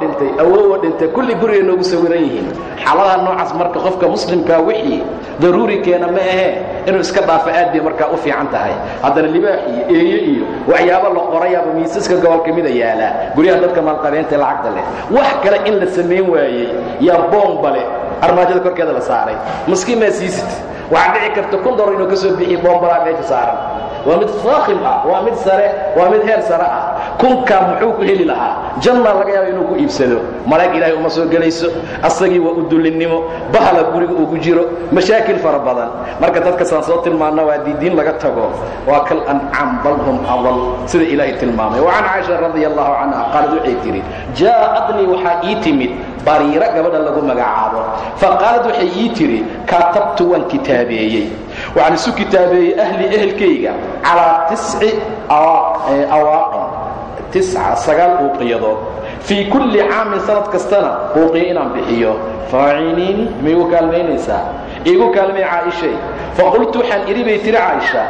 dhintay awowoo dhintay kulli guriga noogu sawiran yihiin. Xaaladaha noocaas marka qofka muslimkaa wixii daruuri keena ma ahee inuu iska dhaafo aad bay markaa u fiican tahay. Haddana libaax iyo eeyo iyo waxyaabo la qorayaaba miisaska gobolka mida yaalaa guryaha dadka maalqabeenta lacagta leh. Wax kale in la samayn waayey yaa boomba leh armaajada korkeeda la saaray. Maskiin maa siisid? Waxaa dhici karta kun dolar inuu ka soo bixiyo boombalaa meesha saaran. Waa mid faakhim ah waa mid sare waa mid heer sare ah. Kunkaa muxuu ku heli lahaa? Jannaa laga yaaba inuu ku iibsado. Malaa'ig ilaahay uma soo gelayso asagii waa u dullinnimo bahala guriga uu ku jiro mashaakil fara badan. Marka dadka saan soo tilmaanna waa diidiin laga tago. Waa kal ancaam bal hum adal sida ilaahay tilmaamay. Wa can caaisha radia allahu canha qaalad waxay tidhi jaa'adnii waxaa ii timid bariiro gabadha lagu magacaabo. Faqaalad waxay ii tidhi kaatabtu waan kitaabeeyey. Waxaan isu kitaabeeyey ahli ehelkayga calaa tisci awaaqin tisca sagaal uuqiyadood fii kulli caamin sanad kastana uuqiyo inaan bixiyo. Faaciniini ma igu kaalmaynaysaa? Iigu kaalmay caaishay. Faqultu waxaan idhi bay tihi caaisha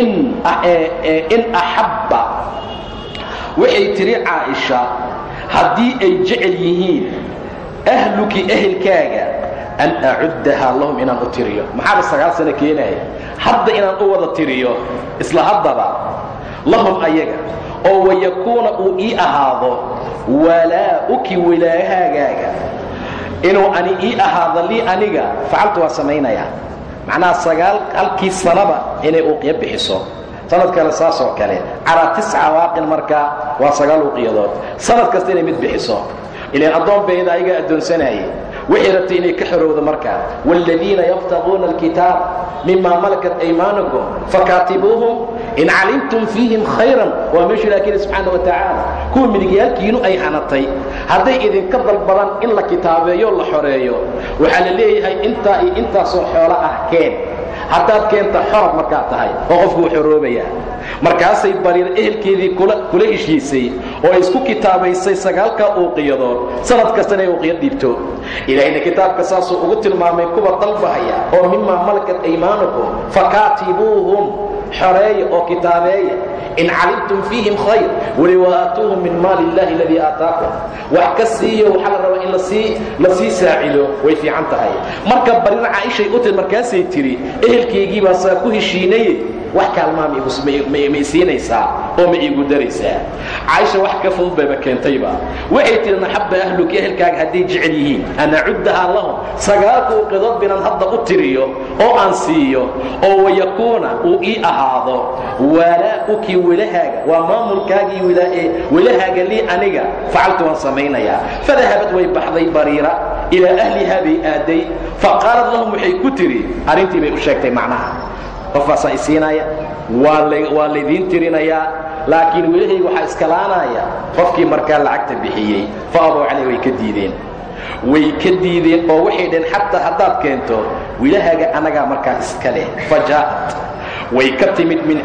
in axabba waxay tidhi caaisha haddii ay jecel yihiin ahluki ehelkaaga an acuddahaa lahum inaan u tiriyo. Maxaaba sagaal sano keenaya hadda inaan u wada tiriyo isla haddaba lahum ayaga oo wayakuuna uu ii ahaado walaa'uki wilaahagaaga. Inuu ani ii ahaado lii aniga facaltu waa samaynayaa. Macnaha sagaal halkii sanaba inay uuqya bixiso. Sanad kale saas oo kale calaa tisca waaqin markaa waa sagaal uuqiyadood sanad kasta inay mid bixiso ilaan addoon bayda ayagaa addoonsanaayey waxay rabtay inay ka xorowdo markaa wاladiina yabtaguuna alkitaab mima malakat aymaanukum fakaatibuuhum in calimtum fiihim khayran waa meeshu ilah keli subxaana wa tacaala kuwa midigyaalkiinu ay hanatay hadday idinka dalbadaan in la kitaabeeyo la xoreeyo waxaa la leeyahay intaa iyo intaasoo xoolo ah keen haddaad keenta xorab markaad tahay oo qofku uu xoroobayaa markaasay bariir ehelkeedii kula heshiisay oo ay isku kitaabaysay sagaalkaa uuqiyadood sanad kasta inay uuqiya dhiibto. Ilaahayna kitaabka saasuu ugu tilmaamay kuwa dalbahaya oo mimaa malakat aymaanukum fakaatibuuhum xoreeya oo kitaabeeya in calimtum fiihim khayr weli waaatuuhum min maali illahi aladii aataakum. Wax ka siiyo waxaa la rabaa in la sii saacido way fiican tahay. Marka caaishay u tir markaasay tidhi ehelkaygii baa saa ku heshiinaye wax kaalmaa ma isiinaysaa oo ma iigu daraysaa. Caaisha wax ka fudud bayba keentayba waxay tihi naxabba ahluki ehelkaaga hadday jecel yihiin. An acuddahaa lahum. Sagaalka uuqidood binaan hadda u tiriyo oo aan siiyo oo wayakuuna uu ii ahaado walaa'uki wilahaaga waa maamulkaagii wilahaaga lii aniga. Facaltu waan samaynayaa fadahabad way baxday bariira. Ilaa ahlihaa bay aaday. Faqaalad lahum waxay ku tidhi arrintii bay u sheegtay macnaha. Qofkaasaa isiinaya waa laydiin tirinayaa laakiin welahayga waxaa iskalaanaya qofkii markaa lacagta bixiyey. Fa abow caley way ka diideen. Way ka diideen oo waxay dhaheen xataa haddaad keento wilahaaga annagaa markaa iska leh. Fa jaa'at way ka timid min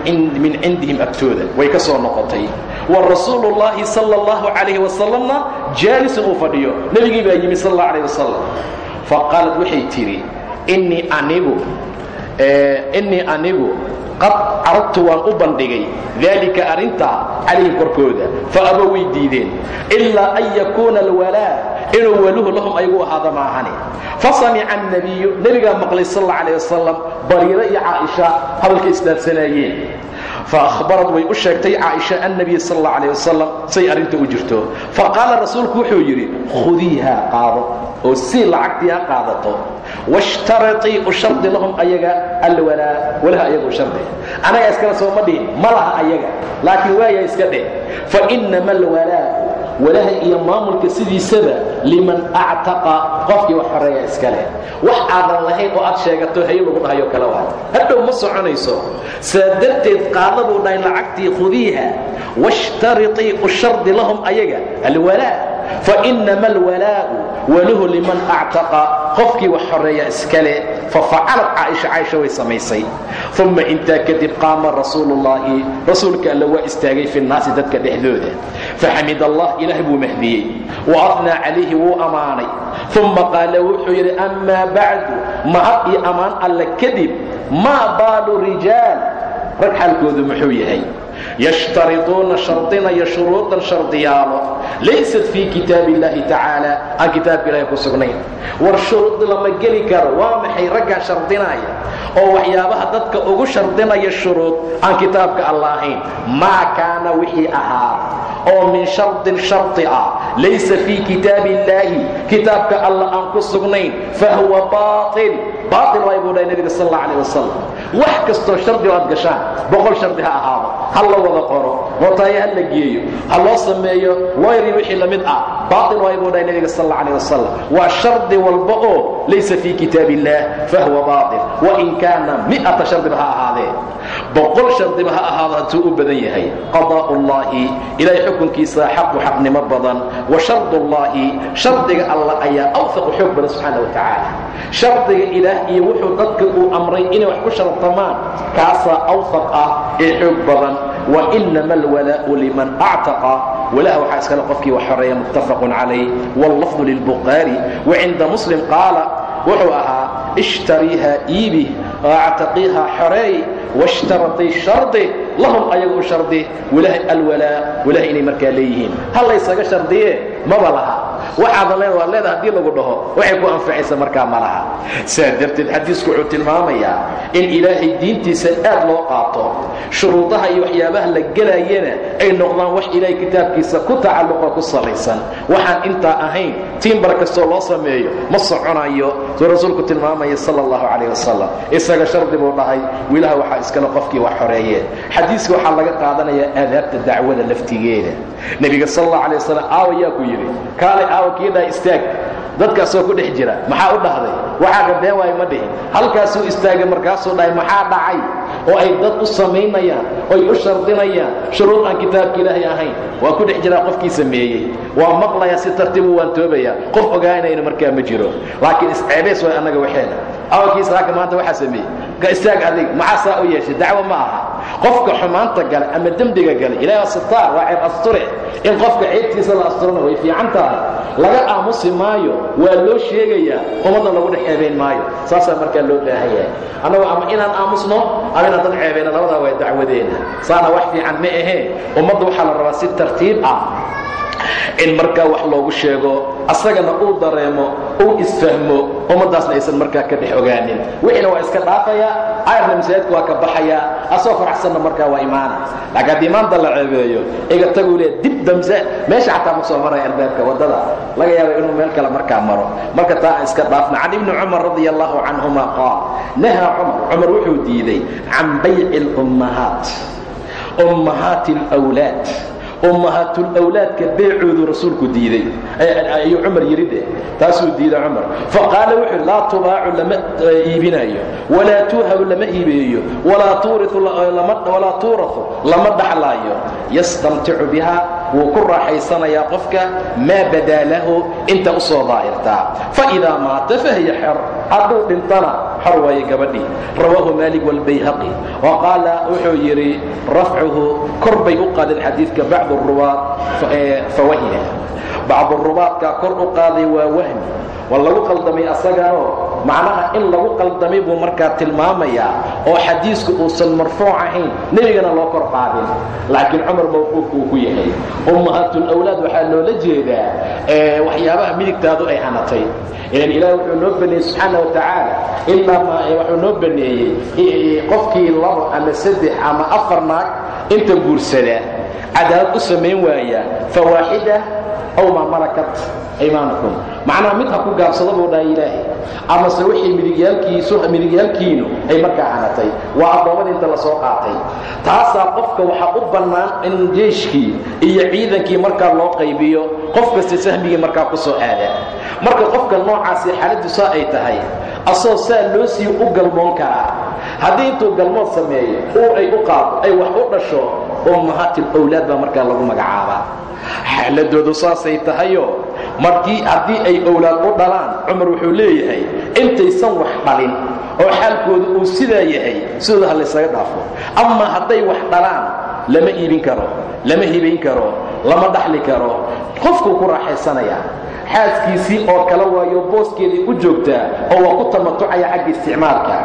cindihim agtooda way ka soo noqotay. Wa rasuulu llaahi sala allahu calayhi wasalamna jaalisun uu fadhiyo nebigii baa yimi sal allah alayh wasalam fa qaalad waxay tidhi innii anigu innii anigu qad caradtu waan u bandhigay daalika arrintaa calayhim korkooda fa aba way diideen ilaa an yakuuna alwalaa inuu waluhu lahum ayagu ahaada maahane. Fa samica annabiyu nebigaa maqlay sal alla alayh wasalam bariiro iyo caaisha hadalka isdhaafsanaayeen faahbarad way u sheegtay caaisha annabiy sal alla alayh wasalam say arrinta u jirto. Fa qaala rasuulku wuxuu yidhi khudiihaa qaado oo si lacagtii ha qaadato washtaratii u shardi lahum ayaga alwalaa walaha ayaga u shardi anaga iskala sooma dhihin ma laha ayaga laakiin waaya iska dheh fa innama alwalaa walaha iyo maamulka sidiisaba liman actaqa qofkii wax xoreeya iska leh wax aadan lahayn oo aad sheegato hay lagu dhahayo kale waa hadhow ma soconayso saa darteed qaada buu dhahay lacagtii khudiiha washtaritii u shardi lahum ayaga alwalaa fainama alwalaa'u waluhu liman actaqa qofkii wax xoreeya iskale fafacalad caaisha caaisha way samaysay. Uma intaa kadib qaama rasuulu llaahi rasuulka alla waa istaagay fi nnaasi dadka dhexdooda. Faxamid allah ilaah buu mahdiyey. Wa afnaa calayhi wuu ammaanay uma qaala wuxuu yidhi amaa bacdu? Mahad iyo ammaan alla kadib maa baalu rijaal? Rag xaalkoodu muxuu yahay yashtarituuna shardinaya shuruudan shardiyaalo laysat fii kitaab illaahi tacaala aan kitaabka ilahay ku sugnayn war shuruud lama geli karo waa maxay raggan shardinaya oo waxyaabaha dadka ugu shardinaya shuruud aan kitaabka alla ahayn. Maa kaana wixii ahaa oo min shardin shardi ah. Laysa fii kitaab illaahi kitaabka alla aan ku sugnayn fahuwa baail baail waay buu dhahay nebiga sal alla wasalam wax kastoo shardi oo aad gashaan boqol shardi ha ahaado. Ha la wada qoro. Mootaayo ha la geeyo. Ha loo sameeyo wayri wixii la mid ah. Baail waay buu dhahay nebiga sal alla wasalam waa shardi walba oo laysa fii kitaab illaah fahuwa baail wain kaana mi'ata shardiba ha ahaadee boqol shardiba ha ahaado hadduu u badan yahay qadaa'u llaahi ilaahay xukunkiisa xaqu xaqnimo badan wa shardullaahi shardiga allah ayaa awfaqu xoog badan subxaana wa tacaala shardiga ilaah iyo wuxuu dadka uu amray inay wax ku shartamaan kaasaa awfaq ah ee xoog badan wa inama alwalaa'u liman actaqa walaha waxaa iskale qofkii wax xoreeya muttafaqun calayh wallafdu lilbukhaari wa cinda muslim qaala wuxuu ahaa ishtariiha iibi actaqiiha xoreey washtaratii shardi lahum ayaga u shardi walaha alwalaa walaha inay markaa leeyihiin. Ha laysaga shardiye? Maba laha. Waxaadan leen waa leeda haddii lagu dhaho. Waxay ku anfacaysa markaa ma laha. Saa darteed xadiisku wuxuu tilmaamayaa in ilaahay diintiisa aad loo qaato. Shuruudaha iyo waxyaabaha la gelayana ay noqdaan wax ilaahay kitaabkiisa ku tacalluqa ku salaysan. Waxaan intaa ahayn tiimbar kastoo loo sameeyo ma soconayo suu rasuulku tilmaamaya sala allahu calayh wasalam isaga shardi buu dhahay wiilaha waxaa iskale qofkii wax xoreeyeen xadiiska waxaa laga qaadanayaa aadaabta dacwada laftigeeda. Nebiga sal allahu alay wasalam aawa yaa ku yidhi kaalay aawa kii dhaha istaag. Dadkaasoo ku dhex jira. Maxaa u dhahday? Waxaa gabeen waayo ma dhihin. Halkaasuu istaagay markaasuu dhahay maxaa dhacay? oo ay dad u samaynayaan oy u shardinayaan shuruud aan kitaabka ilaahay ahayn. Waa ku dhex jiraa qofkii sameeyey. Waa maqlayaa si tartiibu waan toobayaa. Qof ogaanayna markaa ma jiro. Laakiin isceebays way annaga waxeena. Awalkiisa halka maanta waxaa sameeyey. Ka istaag adig maxaa saa u yeeshay? Dacwo ma aha qofka xumaanta gale ama dembiga gale ilahi waa sitaar waa ceeb asture. In qofka ceebtiisa la asturana way fiican tahay. Laga aamusi maayo waa loo sheegayaa ummadna lagu dhex ceebayn maayo. Saasaa markaa loo baahan yahay. Annagu ama inaan aamusno ama inaan dad ceebayno labadaa waa dacwadeena. Saana wax fiican ma aheen. Ummadda waxaa la rabaa si tartiib ah in markaa wax loogu sheego asagana uu dareemo uu isfahmo ummaddaasna aysan markaa ka dhex ogaanin. Wixiina waa iska dhaafaya ayarna masaajidka waa ka baxaya asoo faraxsanna markaa waa imaana laakiin haddii maanta la ceebeeyo iga taguu le dib damse meesha xataa ma soo maraya albaabka waddada. Laga yaaba inuu meel kale markaa maro. Marka taa iska dhaafna. Can ibni cumar radi allahu canhuma qaal nahaa cumar. Cumar wuxuu diiday can bayci اlummahaat ummahaati اlwlaad ummahaatulawlaadka beecoodu rasuulku diiday. Ayuu cumar yidhi dheh taasuu diiday cumar. Faqaala wuxuu laa lama iibinayo walaa tuuhabu lama iibeeyo. Walaa tuurau lama dhaxlaayo. Yastamticu biha wuu ku raaxaysanayaa qofka maa badaa lahu inta u soo daa'irtaa. Faidaa maata fahiya xer hadduu dhintana xor waaye gabadhii rawaahu maalik wاlbayhaqi wa qaala wuxuu yidhi rafcuhu kor bay u qaadeen xadiidka bacd ruwaad fawahya bacdu rubaadkaa kor u qaaday waa wahmi. Waa lagu qaldamay asaganoo macnaha in lagu qaldamay buu markaa tilmaamayaa oo xadiisku uusan marfuuc ahayn nebigana loo kor qaadin. Laakiin cumar mawquufku uu ku yahay. Ummahaatulawlaad waxaa loola jeedaa waxyaabaha midigtaadu ay hanatay. Ilan ilaah wuxuu noo baneeyey subxaana wa tacaala ilaa wuxuu noo baneeyey qofkii labo ama saddex ama afar naag inta guursada cadaalad u samayn waaya fawaaxida aw maa malakat aymaanakum macnaha mid ha ku gaabsada buu dhahay ilaahay amase wixii midigyaalkiinu ay markaa hanatay waa addoommada inta la soo qaatay. Taasaa qofka waxaa u bannaan in jeeshkii iyo ciidankii markaa loo qaybiyo qof kasta sahmigii markaa ku soo aada. Marka qofka noocaasi xaaladdu saa ay tahay asoo saa loo sii u galmoon karaa. Haddii intuu galmood sameeyo uu ay u qaado ay wax u dhasho ummahatil awlaad baa markaa lagu magacaabaa xaaladoodu saasay tahayo. Markii haddii ay owlaad u dhalaan cumar wuxuu leeyahay intaysan wax dhalin oo xaalkooda uu sidaa yahay sidooda ha laysaga dhaafo. Amaa hadday wax dhalaan lama iibin karo lama hibayn karo lama dhaxli karo. Qofkuu ku raaxaysanaya xaaskiisii oo kale waayo booskeedii u joogtaa oo waa ku tamatucaya xagga isticmaalka.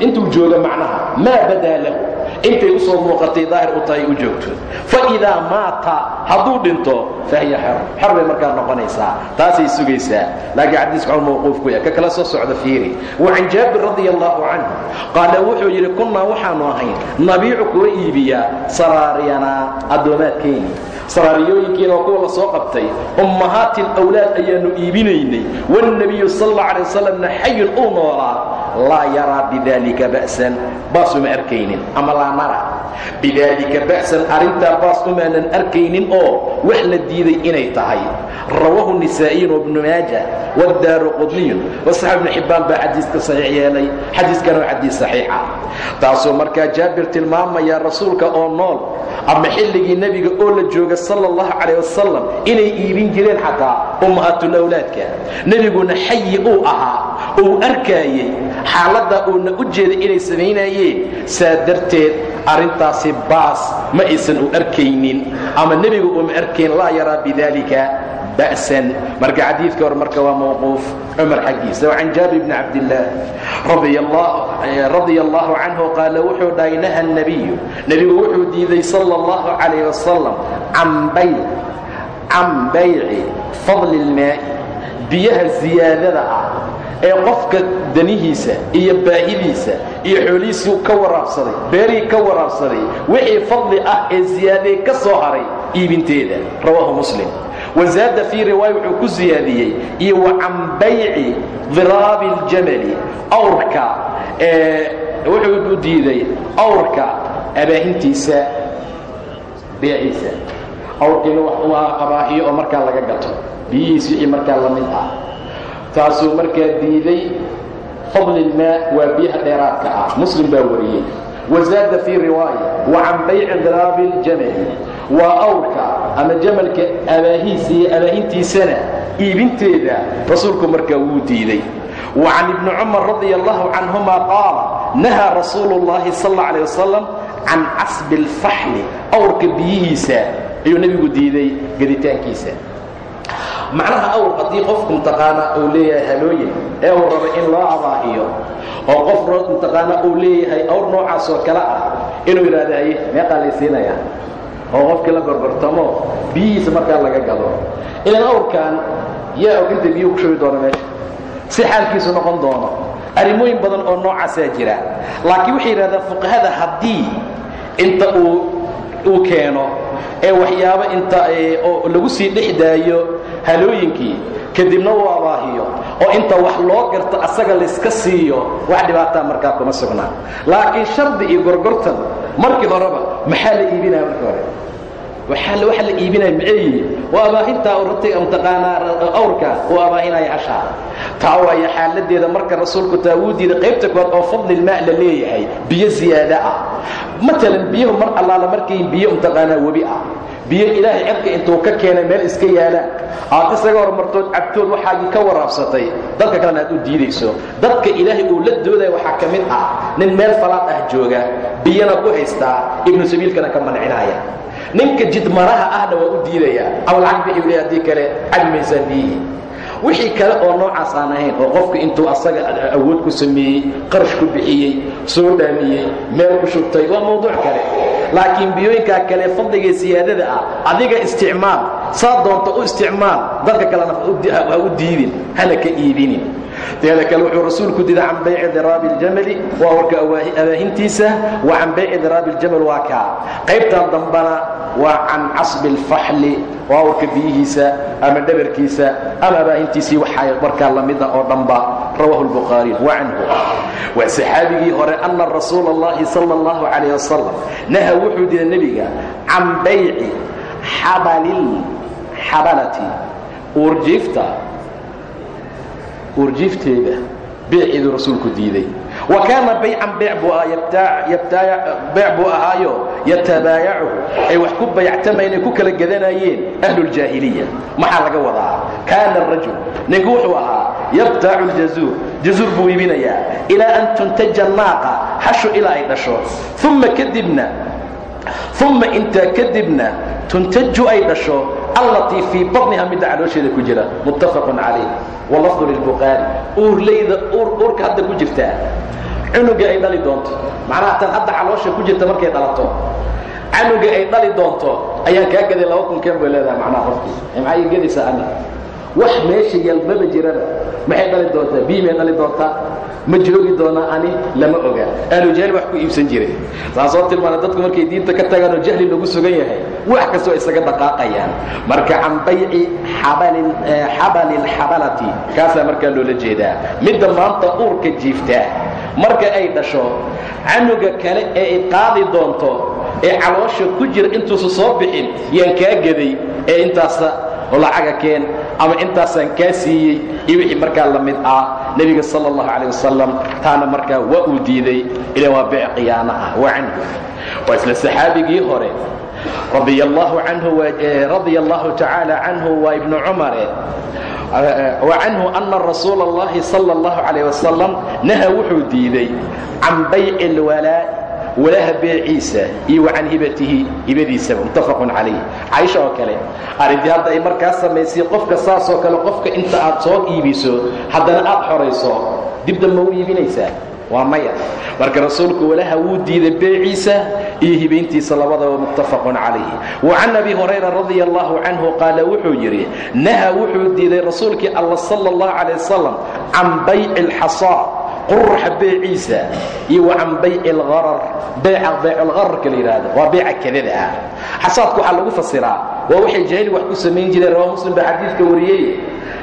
Intuu jooga macnaha maa badaa lahu intay u soo muuqatay daahir u tahay u joogto. Faidaa maata hadduu dhinto fahiya xer xer bay markaa noqonaysaa. Taasay sugaysaa. Laakiin xadiiska cumar mawquuf yahay. Ka kala soo socda fiiri. Wa jaabir radi allahu canhu qaala wuxuu yidhi kunnaa waxaanu ahayn nabiicu kuwa iibiya saraariyanaa addoomaadkeeni. Saraariyooyinkiina waa kuwa la soo qabtay. Ummahaati alawlaad ayaannu iibinaynay. Wاlnabiyu sal اlla alay wasalamna xayun uu noolaa laa yaraa bidalika ba'san baas uma arkaynin. Ama laa nara bidaalika ba'san arrintaa baas umaanan arkaynin oo wax la diiday inay tahay. Rawaahu nisaa'iyun wabnu maaja waddaaru qudniyun wasaxab ibnu xibbaan baa xadiiska saxiix yeelay. Xadiiskana waa xadiis saxiixa. Taasuu markaa jaabir tilmaamaya rasuulka oo nool ama xilligii nebiga oo la jooga sala allahu calayh wasalam inay iibin jireen xataa ummahaatulawlaadka nebiguna xayi uu ahaa uu arkaayey xaaladda uuna u jeeday inay samaynayeen saa darteed arrintaasi baas ma aysan u arkaynin ama nebigu uma arkayn laa yaraa bidalika ba'san. Marka xadiidka hore marka waa mawquuf cumar xaggiisa. Wa can jaabir bni cabdillaah radia allahu canhu qaala wuxuu dhahay naha nabiyu nebigu wuxuu diiday sala allahu calayh wasalam can bayci fadli ilmaa'i biyaha siyaadada ah ee qofka danihiisa iyo baahidiisa iyo xoolihiisii ka waraabsaday beerihii ka waraabsaday wixii fadli ah ee siyaadee ka soo haray iibinteeda rawaahu muslim. Wazaada fii riwaaya wuxuu ku siyaadiyey iyo wa can bayci diraabi اljamali awrka wuxuu u diiday awrka abaahintiisa beeciisa. Awrkiina waa abaahiyo oo markaa laga gato biyihiis wixii taasuu markaa diiday fadlilmaa waa biyaha dheeraadka ah. Muslim baa wariyey. Wazaada fii riwaaya wa can bayci diraabiljamali waa awrka ama jamalka abaahiis iyo abaahintiisana iibinteeda rasuulku markaa wuu diiday. Wa can ibni cumar radia allahu canhuma qaala nahaa rasuulu llahi sal alla alay wasalam can casbi alfaxli ayuu nebigu diiday gaditaankiisa macnaha awr haddii qofku mutaqaanaa uu leeyahay halooyin ee uu raba in loo abaahiyo oo qof mutaqaanaa uu leeyahay awr noocaas oo kale ah inuu yidhahdo haye meeqaa laysiinaya oo qofkii la gorgortamo biyihiisa markaa laga gado. Ilan awrkan yaa og inta biyuhu ku shubi doono meesha si xaalkiisu noqon doono arrimooyin badan oo noocaasaa jira. Laakiin waxay yidhahdaan fuqahada haddii inta uu uu keeno ee waxyaabo inta oo lagu sii dhex daayo halooyinkii kadibna uu abaahiyo oo inta wax loo garto asaga layska siiyo wax dhibaataa markaa kuma sugnaa laakiin shardi iyo gorgortan markii horeba maxaa la iibinaya markii hore? Waxa la iibinaya maceeyihi waa abaahintaa ratiga mutaqaanaa awrka uu abaahinaya hashaa taa waaya xaaladeeda marka rasuulku taa wuu diiday qaybta kood oo fadlilmaa la leeyahay biyo ziyaada ah. Matalan biyuhu mar allaala markay biyo mutaqaanaa webi ah biyo ilaahay cirka intuu ka keenay meel iska yaalaan aad isaga hormartood cabtood waxaagii ka waraabsatay. Dadka kalena aad u diidayso. Dadka ilaahay uu la doodaya waxaa ka mid ah nin meel falaad ah jooga biyana ku haystaa ibnu sabiilkana ka mancinaya ninka jidmaraha ahna waa u diidaya. Ama lacag bixi le haddii kale cabi maysaan biyihii wixii kale oo noocaas aan ahayn oo qofku intuu asaga awood ku sameeyey qarash ku bixiyey soo dhaamiyey meel ku shubtay waa mawduuc kale. Laakiin biyooyinkaa kale fadligae siyaadada ah adiga isticmaal saa doonta u isticmaal dadka kalena ha u diidin hana ka iibinin teeda kale wuxuu rasuulku diday can bayci diraabi اljamali waa warka abaahintiisa wa can bayci diraabi اljamal waa kaa qaybtaa dambana waa can casbi اlfaxli waa warka biyihiisa ama dhabarkiisa ama abaahintiisii waxaa markaa lamida oo dhanba rawahu اlbukhaariy wa canhu waa saxaabigii hore ana rasuula اllahi salى اllahu calayh wasalam naha wuxuu diday nebiga can bayci xabalilxabalati uurjiifta uurjiifteeda beeceeduu rasuulku diiday. Wa kaana baycan bee buu ahaayo yatabaayacuhu. Ay wax ku bayactamayeen ay ku kala gadanayeen ahluuljaahiliya maxaa laga wadaa? Kaana arajul ninku wuxuu ahaa yabtaacu ljazuur. Jazuur buu iibinayaa. Ilaa an tuntaja naaqa hashu ilaa ay dhasho. Uma kadibna uma intaa kadibna tuntaju ay dhasho allatii fii badniha midda caloosheeda ku jira muttafaqun calayh walafdu lilbukhaari uurlayda uurka hadda ku jirtaa cunuga ay dhali doonto. Macnaha tan hadda caloosha ku jirta markay dhalato. Canuga ay dhali doonto ayaan kaa gaday laba kun keen bay leedahay macnaha qofkii. Maxaa ii gadaysaa ani wax meesha yalmaba jiraba maxay dhali doontaa? Bii may dhali doontaa? Ma joogi doonaa ani? Lama oga. Ahlujahli wax ku iibsan jiray saasoo tilmaana dadku markay diinta ka tagaan oo jahli lagu sugan yahay wax kastoo isaga dhaqaaqayaan. Marka can bayci xabali lxabalati kaasaa markaa loola jeedaa. Midda maanta uurka jiiftaa marka ay dhasho canuga kale ee ay qaadi doonto ee caloosha ku jira intuusa soo bixin yaan kaa gaday ee intaasa oo lacaga keen ama intaasaan kaa siiyey iyo wixii markaa la mid ah nebiga sala allahu calayh wasalam taana markaa waa uu diiday. Ila waa beec khiyaano ah waa canhu. Waa isla saxaabigii hore radia allahu tacaala canhu waa ibnu cumare wacanhu ana rasuula allahi sala allahu calayh wasalam naha wuxuu diiday can bayci alwalaa walaha beeciisa iyo wa can hibatihi hibadiisaba muttafaqun calayh. Caaisha oo kale arrintii hadda ay markaa samaysay qofka saasoo kale qofka inta aad soo iibiso haddana aad xorayso dibda ma u iibinaysaa? Waa maya. Marka rasuulku walaha wuu diiday beeciisa iyo hibayntiisa labadaba muttafaqun calayh. Wa can abi hurayra radia allahu canhu qaala wuxuu yidhi naha wuxuu diiday rasuulkii alla sala allahu calay wasalam can bayci alxasaa qurxa beeciisa iyo wa can bayci algharar beeca beeculghararka la yidhaahdo. Waa beeca kadada ah. Xasaadku waxaa lagu fasiraa. Waa waxay jahili wax ku samayn jireen. Rawaa muslim baa xadiidka wariyey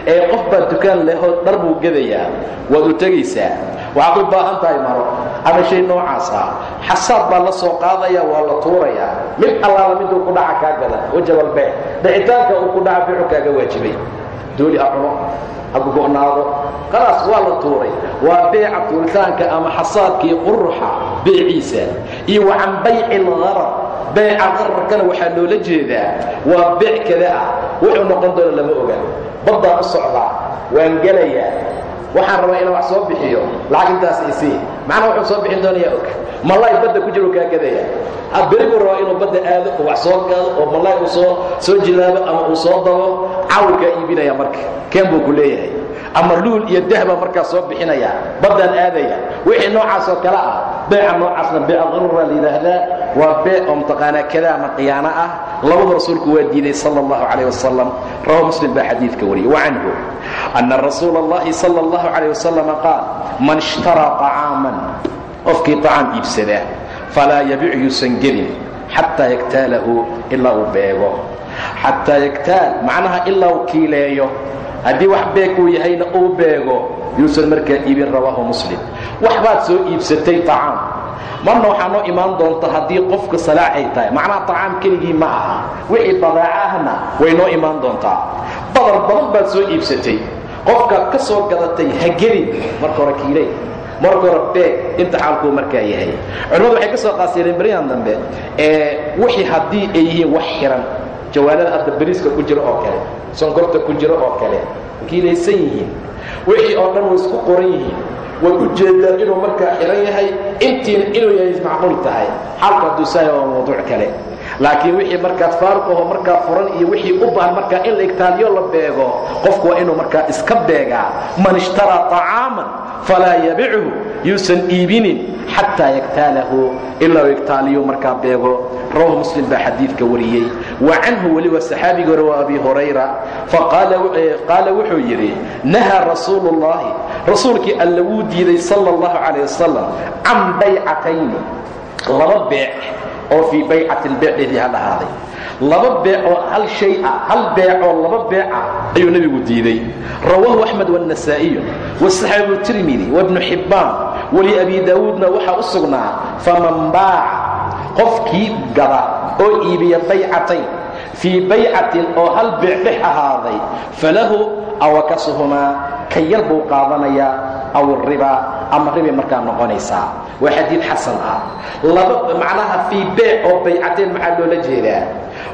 ee qof baa dukaan lehoo dhar buu gadayaa waad u tegaysaa. Waxaad u baahan tahay maro ama shay noocaas ah. Xasaad baa la soo qaadaya waa la tuurayaa. Mid allaala miduu ku dhaca kaa gada wajabalbee dhicitaanka uu ku dhaca bicu kaaga waajibay. Dooli cuno ha gugo'naado khalaas waa la tuuray. Waa beeca tuuritaanka ama xasaadkii quruxa beeciisa iyo wa can bayci algharar beeca qararkana waxaa loola jeedaa waa beec kada ah. Wuxuu noqon doona lama oga baddaan u socdaa waan gelayaa waxaan rabaa inaan wax soo bixiyo. Lacag intaas isii macnaa wuxuu soo bixin doonayaa og. Malaay badda ku jiro kaa gadaya. Beri buu rabaa inuu badda aado oo wax soo gado oo malaay uu soo soo jilaabo ama uu soo dabo cawr kaa iibinaya marka. Keen buu ku leeyahay ama luul iyo dahbaa markaa soo bixinaya baddaan aadaya. Wixii noocaas oo kale ah beeca noocaasna beeca qarura la yidhaahdaa. Waa beec oo mutaqaanaa kada ama khiyaano ah. Labada rasuulku waa diiday sala allahu calayh wasalam rawa muslim baa xadiidka wariyey wa ana rasuula allahi sala allahu calayh wasalam qaal man ishtaraa طacaaman qofkii طacaam iibsada falaa yabic yuusan gelin xataa yaktaalahu ilaa uu beego. Xataa yaktaal macnaha ilaa uu kiileeyo haddii wax beeg uu yahayna uu beego yuusan markaa iibin rawaahu muslim. Waxbaad soo iibsatay طacaam marna waxaa noo imaan doonta haddii qofka salaacay tahay. Macnaha طacaam keligii ma aha. Wixii badaaco ahna way noo imaan doontaa. Badar badan baad soo iibsatay. Qofkaad ka soo gadatay ha gelin. Marka hore kiiley marka hore beeg. Inta xaalkuu markaa yahay. Culimmadu waxay ka soo qaasireen beryahan dambe ee wixii haddii ay yihiin wax xiran jawaalada hadda beriiska ku jiro oo kale sonkorta ku jiro oo kale kiilaysan yihiin. Wixii oo dhan way isku qoran yihiin. Way u jeedaan inuu markaa xiran yahay intiina inuu yahay macquul tahay. Xaalku hadduu saaya waa mawduuc kale. Laakiin wixii markaa faaruq aho markaa furan iyo wixii u baahan markaa in la igtaaliyo la beego qofku waa inuu markaa iska beegaa. Man ishtaraa طacaaman falaa yabichu yuusan iibinin xataa yaktaalahu ilaa u igtaaliyo markaa beego rawahu muslim baa xadiidka wariyey wa canhu weliba saxaabiga hore waa abi hurayra faqaala wuxuu yidhi nahaa rasuulu اllahi rasuulkii alla wuu diiday sala اllahu calayh wasalam can baycatayni laba beec oo fii baycati lbeecdheedii ha dhahaaday laba beec oo hal shay ah hal beec oo laba beec ah ayuu nebigu diiday rawaahu axmed waannasaa'iyu wasaxaabu tirmidi wabnu xibbaan weli abi daawuudna waxaa u sugnaa faman baaca qofkii gada oo iibiya baycatayn fii baycatin oo hal beec dhex ahaaday falahu awakasuhumaa ka yar buu qaadanayaa aw riba ama ribay markaa noqonaysaa. Waa xadiid xasan ah. Laba macnaha fii beec oo baycateen maxaa loola jeedaa?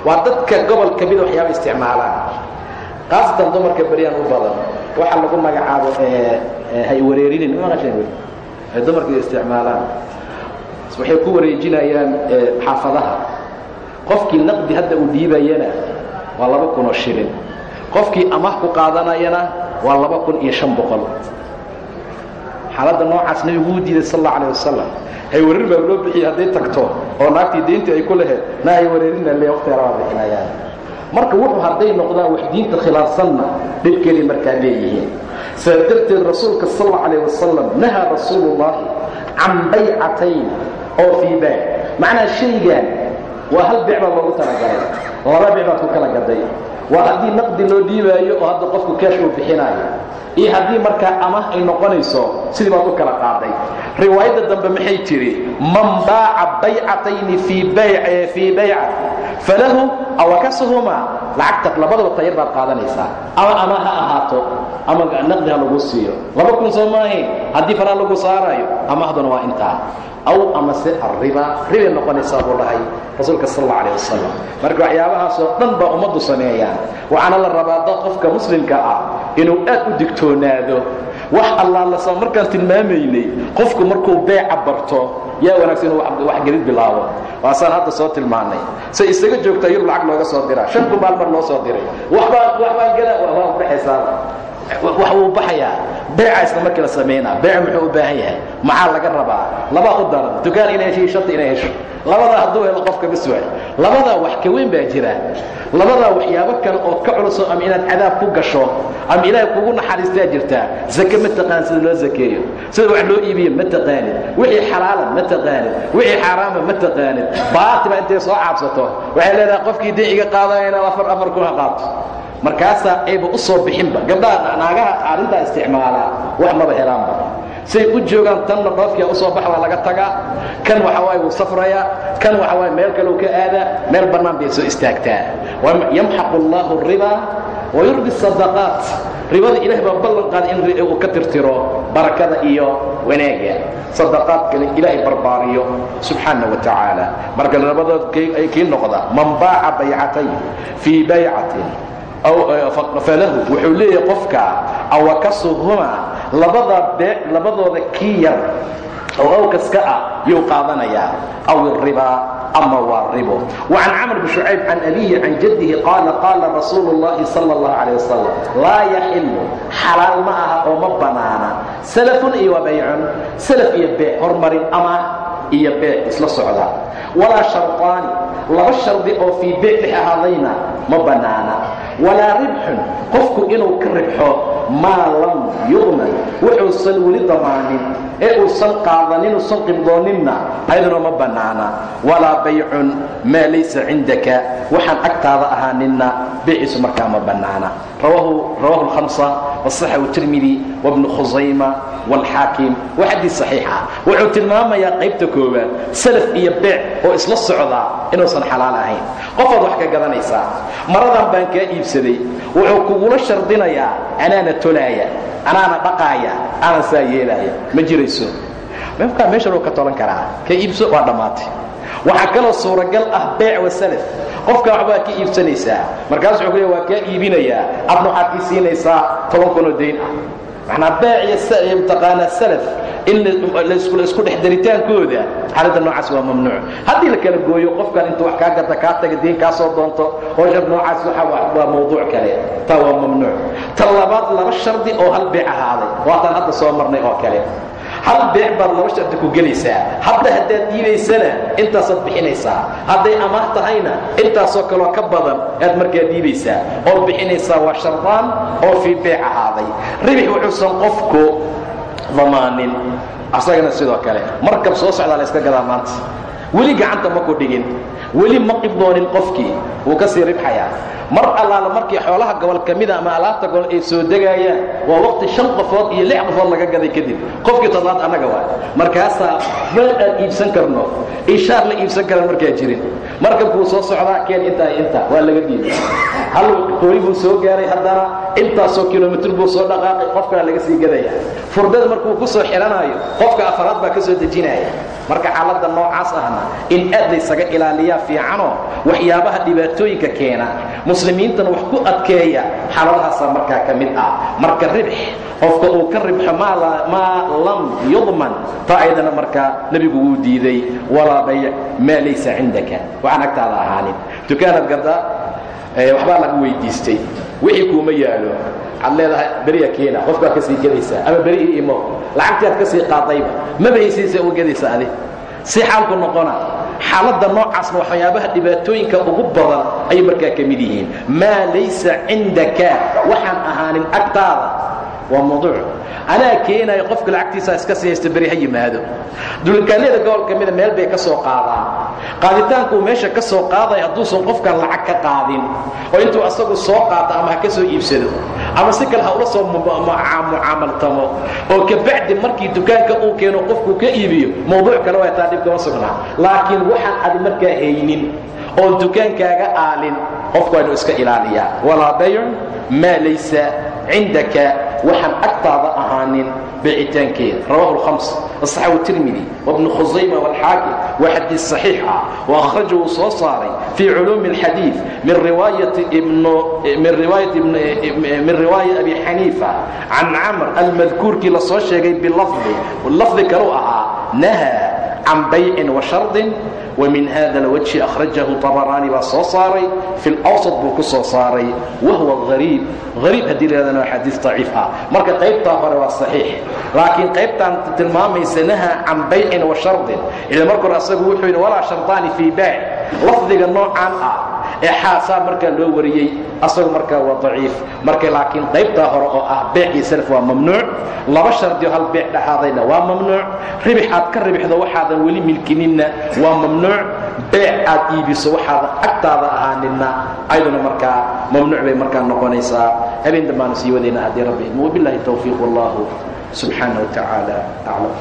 Waa dadka gobolka mida waxyaaba isticmaalaan. Khaasatan dumarka beryaan u badan waxaa lagu magacaabo hay wareerinin ay dumarka isticmaalaan. Waxay ku wareejinayaan xaafadaha. Qofkii naqdi hadda uu dhiibayana waa laba kun oo shilin. Qofkii amah ku qaadanayana waa laba kun iyo shan boqol. Xaaladda noocaas nebigu wuu diiday sal alla alay wasalam haywareer baa loo bixiyey hadday tagto oo naagtii deyntii ay ku laheed na haywareerina le waqtiga rabaa bixinayaan. Marka wuxuu hadday noqdaan wax diinta khilaafsanna dhibkeeday markaa leeyihiin sidaa darteed rasuulka sal alla calayh wasalam nahaa rasuuluullaahi can baycatayn oo fii baac macnaa shaygan waa hal beec baa loogu talagalay laba ku kala gaday waa haddii naqdi loo dhiibaayo oo hadda qofku keesh uu bixinaayo. Iyo haddii markaa amah ay noqonayso sidii baad u kala qaaday. Riwaayadda dambe maxay tidhi man baaca baycatayni fii bayca falahu awakasuhumaa lacagta labadaba tayar baad qaadanaysaa. Ama ama ha ahaato ama naqdi lagu siiyo. Laba kun soo maahayn haddii faraa lagu saarayo amahduna waa intaa aw amase arriba ribay noqonaysaa buu dhahay rasuulka sal alla alayh wasalam marka waxyaabahaasoo dhan baa ummaddu sameeyaan. Waxaana la rabaa dad qofka muslimka ah inuu aad u digtoonaado. Wax allaala markaan tilmaamaynay qofku markuu beeca barto yaa wanaagsan inuu waxgelid bilaabo. Waasaan hadda soo tilmaanay. Say isaga joogtaa yurub lacag looga soo diraa. Shan kun baal mar loo soo diray. Waxbaa waxbaa gala waa baxaysaaba wax wuu baxayaa beeca isla markii la samaynaa beec muxuu u baahan yahay? Maxaa laga rabaa? Labaa u daran. Dukaan inay hesho iyo inay hesho. Labadaa hadduu helo qofka bis waay labadaa wax ka weyn baa jira. Labadaa waxyaabo kale oo ka culuso ama inaad cadaab ku gasho ama ilaahay kugu naxariistaa jirtaa zake ma taqaanid sida loo zakeeyo. Sida wax loo iibiyo ma taqaanid. Wixii xalaala ma taqaanid. Wixii xaaraama ma taqaanid. Baatiba intay soo caabsato. Waxay leedahay qofkii deen iga inaad afar afar kuna qaato markaasaa ayba u bixinba. Gabdhaha naagaha arrintaa isticmaalaa wax maba helaanba. Say u joogaan tanna dhoofkia u soo bax waa laga tagaa. Kan waxa waaye wuu safrayaa kan waxa waaye meel kaleu ka aadaa meel bannaan bay soo istaagtaa. Yamxaqu allahu ribaa wayurbi sadaqaat. Ribada ilaah baa ballan qaada in uu ka tirtiro barakada iyo wanaaga. Sadaqaadkana ilaahay barbaariyo subxaana wa tacaala. Marka labadood ay kii noqda man baaca baycatayn fii baycatin falahu wuxuu leeyahay qofka awakasuhuma labada bee labadooda kii yar oo awkaska ah yuu qaadanayaa aw iribaa ama waa ribo وcan camr bn شhucayb can abihi can jadihi qaala qaala rasuulu الlahi salى الlahu عalيه wasalam laa yaxilu xalaal ma aha oo ma banaana salafun iyo wabaycun salaf iyo bee hormarin ama iyo bee isla socda walaa sharطaani laba shardi oo fii bee dhex ahaadayna ma bannaana walaa ribxun qofku inuu ka ribxo maa lam yudman wuxuusan weli damaanin ee uusan qaadanin uusan qibdooninna ayaduna ma bannaana. Walaa baycun maa laysa cindaka. Waxaan agtaada ahaaninna beeciisu markaa ma bannaana. Rawahu alhamsa wasaxahu tirmidi wabnu khusayma waalxaakim waa xadiis saxiixa. Wuxuu tilmaamayaa qaybta koowaad salaf iyo beec oo isla socdaa inuusan xalaal ahayn. Qofaad wax ka gadanaysaa. Maradan baan kaa iibsaday. Wuxuu kugula shardinayaa anaana tolaaya anaana dhaqaaya aanan saa yeelaaya ma jirayso. Mkaa meeshan uu ka tolan karaa ka iibso waa dhammaatay. Waxaa kaloo suuragal ah beec wa salaf. Qofka waxbaa ka iibsanaysaa. Markaas wuxuu ku waa kaa iibinayaa. Adna waxaad kii siinaysaa toban kunoo dayn ah macnaa beec iyo mtaqaanaa salaf in la isku dhex daritaankooda xaaladda noocaas waa mamnuuc. Haddii la kala gooyo qofkan intuu wax kaa gata kaa taga diin kaa soo doonto oo shar noocaas waa mawduuc kale. Taa waa mamnuuc. Ta labaad laba shardi oo hal beec ahaaday. Waataan hadda soo marnay oo kale hal beec baad laba shardi ku gelaysaa? Hadda haddaad dhiibaysana intaasaad bixinaysaa. Hadday amaah tahayna intaasoo kaloo ka badan aad markaa dhiibaysaa ood bixinaysaa waa shardaan oo fii beec ahaaday. Ribix wuxuusan qofku damaanin. Asagana sidoo kale markab soo socdaa la yska gadaa maanta. Weli gacanta ma ku dhigin. Weli ma qibdoonin qofkii. Wuu ka sii ribxayaa mar allaala markii xoolaha gobol ka mida ama alaabta gobol ay soo degaayaan waa waqti shan qofood iyo lix qofood laga gaday kadib. Qofkii toddobaad annaga waa. Markaasaa meel aan iibsan karno ishaar la iibsan karan markaa jirin. Markabkuu soo socdaa keen intaa intaa waa laga diiday. Hal qoori buu soo gaaray haddana intaasoo kilomitr buu soo dhaqaaqay qofkana laga sii gadaya. Furdada markuu ku soo xidhanaayo qofka afaraad baa ka soo dejinaya marka xaaladda noocaas ahna in aad laysaga ilaaliyaa fiicanoo waxyaabaha dhibaatooyinka keena muslimiintana wax ku adkeeya xaaladahaasaa markaa ka mid ah. Marka ribx qofka uu ka ribxo maa lam yudman taa aydana markaa nebigu wuu diiday walaa bayc maa laysa cindaka. Waxaan agtaada ahaanin. Dukaanad gadda waxbaa lagu weydiistay. Wixii kuuma yaalo waxaad leedahay beriya keena qofkaad ka sii gadaysaa ama beri imo lacagtii aad ka sii qaadayba maba haysiisa uga gadaysa adi si xaalku noqona xaaladda noocaasna waxyaabaha dhibaatooyinka ugu badan ayay markaa ka mid yihiin. Maa laysa cindaka? Waxaan ahaanin agtaada waa mawduuc anaa keenayo qofka lacagtiisa iska sii haysta beri ha yimaado. Dulkaanada gobol ka mida meel bay ka soo qaadaan. Qaaditaankuu meesha ka soo qaadaya hadduusan qofkan lacag ka qaadin. Oo intuu asagu soo qaato ama ha ka soo iibsado. Ama si kale ha ula soo mucaamaltamo. Oo kabacdi markii dukaanka uu keeno qofkuu ka iibiyo mawduuc kale waa taa dhib kama sugnaa laakiin waxaan adi markaa haynin oon dukaankaaga aalin qofku waa inuu iska ilaaliyaa. Walaa baycun maa laysa cindaka waxaan agtaada ahaanin beecitaankeeda rawahu lhams asaxahu tirmidi wabnu khusayma walxaakim waa xadiis saxiix ah wa akhraja wuu soo saaray fii culuumi alxadiid min riwaayat abi xaniifa can camr almadkuurkii la sheegay bilafdi. Lafdi kalau ahaa naha can baycin wa shardin wa min hada alwajhi akhrajahu طabaraani baa soo saaray fi lawsat buu ku soo saaray wa huwa hariib hariib haddii lahahdana waa xadiis daciif ah marka qaybtaa hore waa saxiix laakiin qaybtaan tilmaamaysa naha can baycin wa shardin ila marka hore asagu wuxuu yidhi walaa shardaani fii baac lafdiga noocaan ah ee xaasaa markaa loo wariyey asagu markaa waa daciif. Marka laakiin qaybtaa hore oo ah beec iyo salaf waa mamnuuc laba shardioo hal beec dhexaadayna waa mamnuuc ribix aad ka ribixdo waxaadan weli milkininna waa mamnuuc beec aad iibiso waxaadan agtaada ahaaninna ayaduna markaa mamnuuc bay markaa noqonaysaa. Habeen dambaanu sii wadayna haddii rabbi idmo wabillahi towfiiq wallahu subxaana wa tacaala aclam